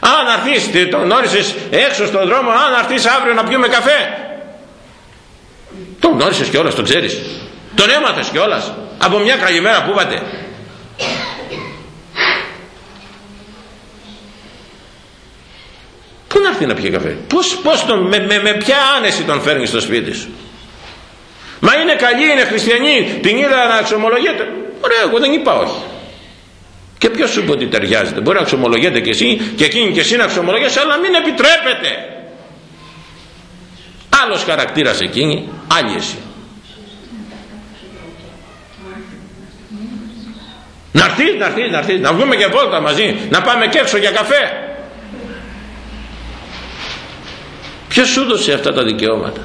Αν αρθείς τον γνώρισες έξω στον δρόμο αν αρθείς αύριο να πιούμε καφέ. Τον γνώρισες κιόλας τον ξέρεις. Τον έμαθες κιόλας. Από μια καλημέρα που είπατε. Έρθει να πιει καφέ; Πώς, πώς τον, με, με, με ποια άνεση τον φέρνει στο σπίτι σου; Μα είναι καλή είναι χριστιανή την είδα να εξομολογείται. Ωραία εγώ δεν είπα όχι και ποιος σου είπε ότι ταιριάζεται; Μπορεί να εξομολογείται και εσύ και εκείνη και εσύ να εξομολογέσαι αλλά μην επιτρέπετε άλλος χαρακτήρας εκείνη άλλη εσύ Να έρθεις, να έρθεις, να έρθεις, να βγούμε και βόλτα μαζί, να πάμε και έξω για καφέ. Ποιος σου δώσε αυτά τα δικαιώματα;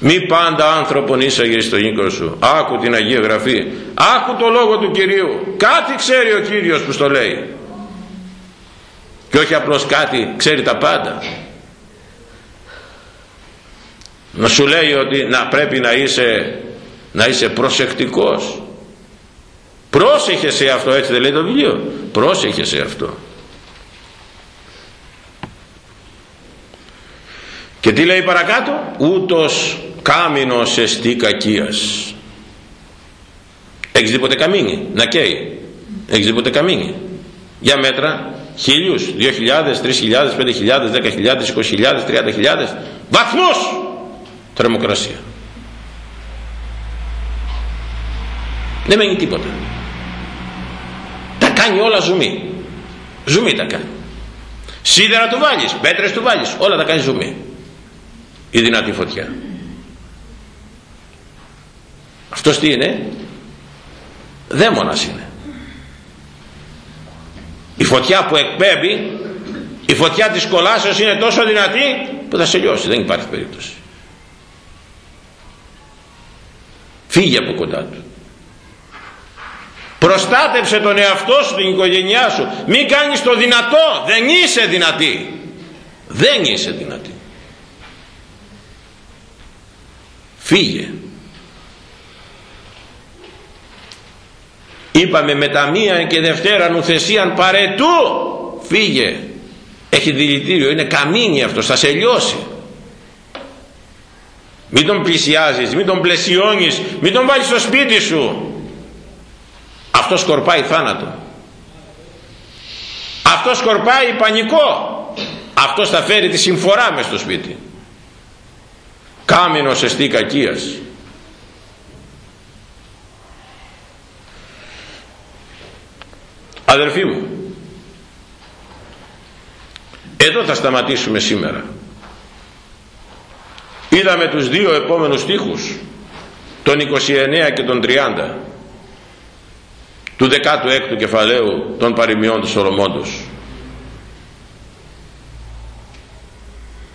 Μη πάντα άνθρωπον ήσαγε στο γήκο σου. Άκου την Αγία Γραφή. Άκου το λόγο του Κυρίου. Κάτι ξέρει ο Κύριος που στο λέει. Και όχι απλώς κάτι, ξέρει τα πάντα. Να σου λέει ότι να πρέπει να είσαι, να είσαι προσεκτικός πρόσεχε σε αυτό έτσι δεν λέει το βιβλίο πρόσεχε σε αυτό και τι λέει παρακάτω; Ούτως κάμινος εστί κακίας. Έχεις δει ποτέ καμίνι; Να καίει. Έχεις δει ποτέ καμίνι; Για μέτρα χίλιους, δύο χιλιάδες, τρεις χιλιάδες, πέντε χιλιάδες, δέκα χιλιάδες, είκοσι χιλιάδες, τριάντα χιλιάδες. Βαθμός θερμοκρασία. Δεν μένει τίποτα. Κάνει όλα ζουμί. Ζουμί τα κάνει. Σίδερα του βάλεις, πέτρες του βάλεις όλα τα κάνει ζουμί. Η δυνατή φωτιά αυτός τι είναι; Δαίμονας είναι. Η φωτιά που εκπέμπει η φωτιά της κολάσεως είναι τόσο δυνατή που θα σε λιώσει δεν υπάρχει περίπτωση. Φύγε από κοντά του. Προστάτεψε τον εαυτό σου την οικογένειά σου. Μην κάνεις το δυνατό. Δεν είσαι δυνατή. Δεν είσαι δυνατή. Φύγε είπαμε με τα μία και δευτέρα νουθεσίαν παρετού. Φύγε. Έχει δηλητήριο είναι καμίνι αυτό θα σε λιώσει. Μην τον πλησιάζεις μην τον πλαισιώνεις μην τον βάλεις στο σπίτι σου. Αυτό σκορπάει θάνατο. Αυτό σκορπάει πανικό. Αυτό θα φέρει τη συμφορά μες στο σπίτι. Κάμινος εστί κακίας αδερφοί μου εδώ θα σταματήσουμε σήμερα είδαμε τους δύο επόμενους στίχους τον 29 και τον 30 του 16ου κεφαλαίου των παροιμιών του Σολομόντος.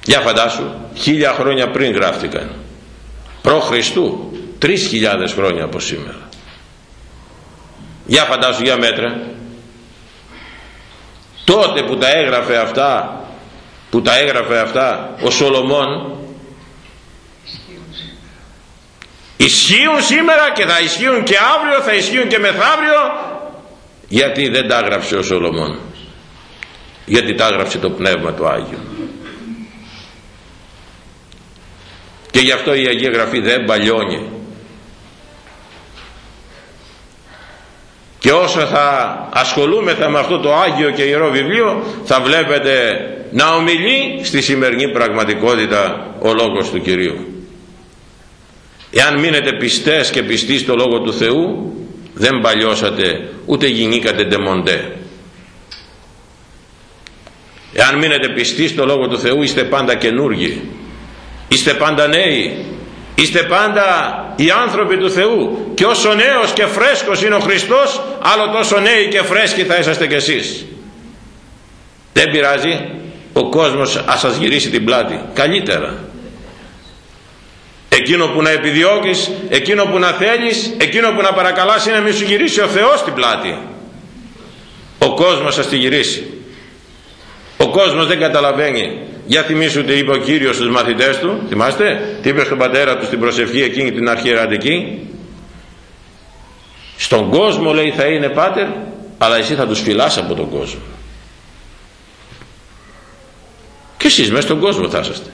Για φαντάσου, χίλια χρόνια πριν γράφτηκαν. Προ Χριστού, τρεις χιλιάδες χρόνια από σήμερα. Για φαντάσου, για μέτρα. Τότε που τα έγραφε αυτά, που τα έγραφε αυτά ο Σολομών, ισχύουν σήμερα και θα ισχύουν και αύριο θα ισχύουν και μεθαύριο γιατί δεν τα έγραψε ο Σολομών. Γιατί τα έγραψε το Πνεύμα του Άγιο. Και γι' αυτό η Αγία Γραφή δεν παλιώνει και όσο θα ασχολούμεθα με αυτό το Άγιο και Ιερό Βιβλίο θα βλέπετε να ομιλεί στη σημερινή πραγματικότητα ο Λόγος του Κυρίου. Εάν μείνετε πιστές και πιστοί στο Λόγο του Θεού δεν παλιώσατε ούτε γινήκατε ντεμοντέ. Εάν μείνετε πιστοί στο Λόγο του Θεού είστε πάντα καινούργοι. Είστε πάντα νέοι είστε πάντα οι άνθρωποι του Θεού. Και όσο νέος και φρέσκος είναι ο Χριστός άλλο τόσο νέοι και φρέσκοι θα είσαστε κι εσείς. Δεν πειράζει ο κόσμος ας σας γυρίσει την πλάτη καλύτερα. Εκείνο που να επιδιώκεις εκείνο που να θέλεις εκείνο που να παρακαλάς είναι να μην σου γυρίσει ο Θεός την πλάτη. Ο κόσμος θα τη γυρίσει. Ο κόσμος δεν καταλαβαίνει για θυμίσου τι είπε ο Κύριος στους μαθητές του θυμάστε τι είπε στον πατέρα του στην προσευχή εκείνη την αρχιερατική στον κόσμο λέει θα είναι πάτερ αλλά εσύ θα τους φυλάς από τον κόσμο και εσείς μέσα στον κόσμο θα είσαστε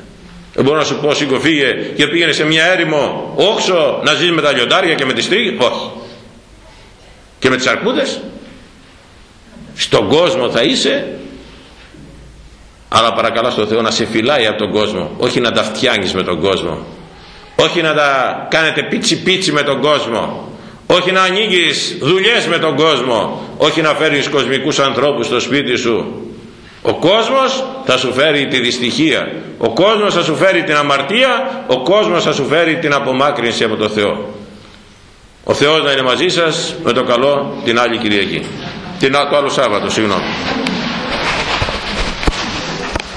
δεν μπορώ να σου πω σήκω φύγε και πήγαινε σε μια έρημο όξο να ζεις με τα λιοντάρια και με τις τρίγες. Όχι. Και με τις αρκούδες. Στον κόσμο θα είσαι αλλά παρακαλώ στο Θεό να σε φυλάει από τον κόσμο. Όχι να τα φτιάνεις με τον κόσμο. Όχι να τα κάνετε πίτσι πίτσι με τον κόσμο. Όχι να ανοίγεις δουλειές με τον κόσμο. Όχι να φέρεις κοσμικούς ανθρώπους στο σπίτι σου. Ο κόσμος θα σου φέρει τη δυστυχία. Ο κόσμος θα σου φέρει την αμαρτία. Ο κόσμος θα σου φέρει την απομάκρυνση από το Θεό. Ο Θεός να είναι μαζί σας με το καλό την άλλη Κυριακή. Την, το άλλο Σάββατο συγγνώμη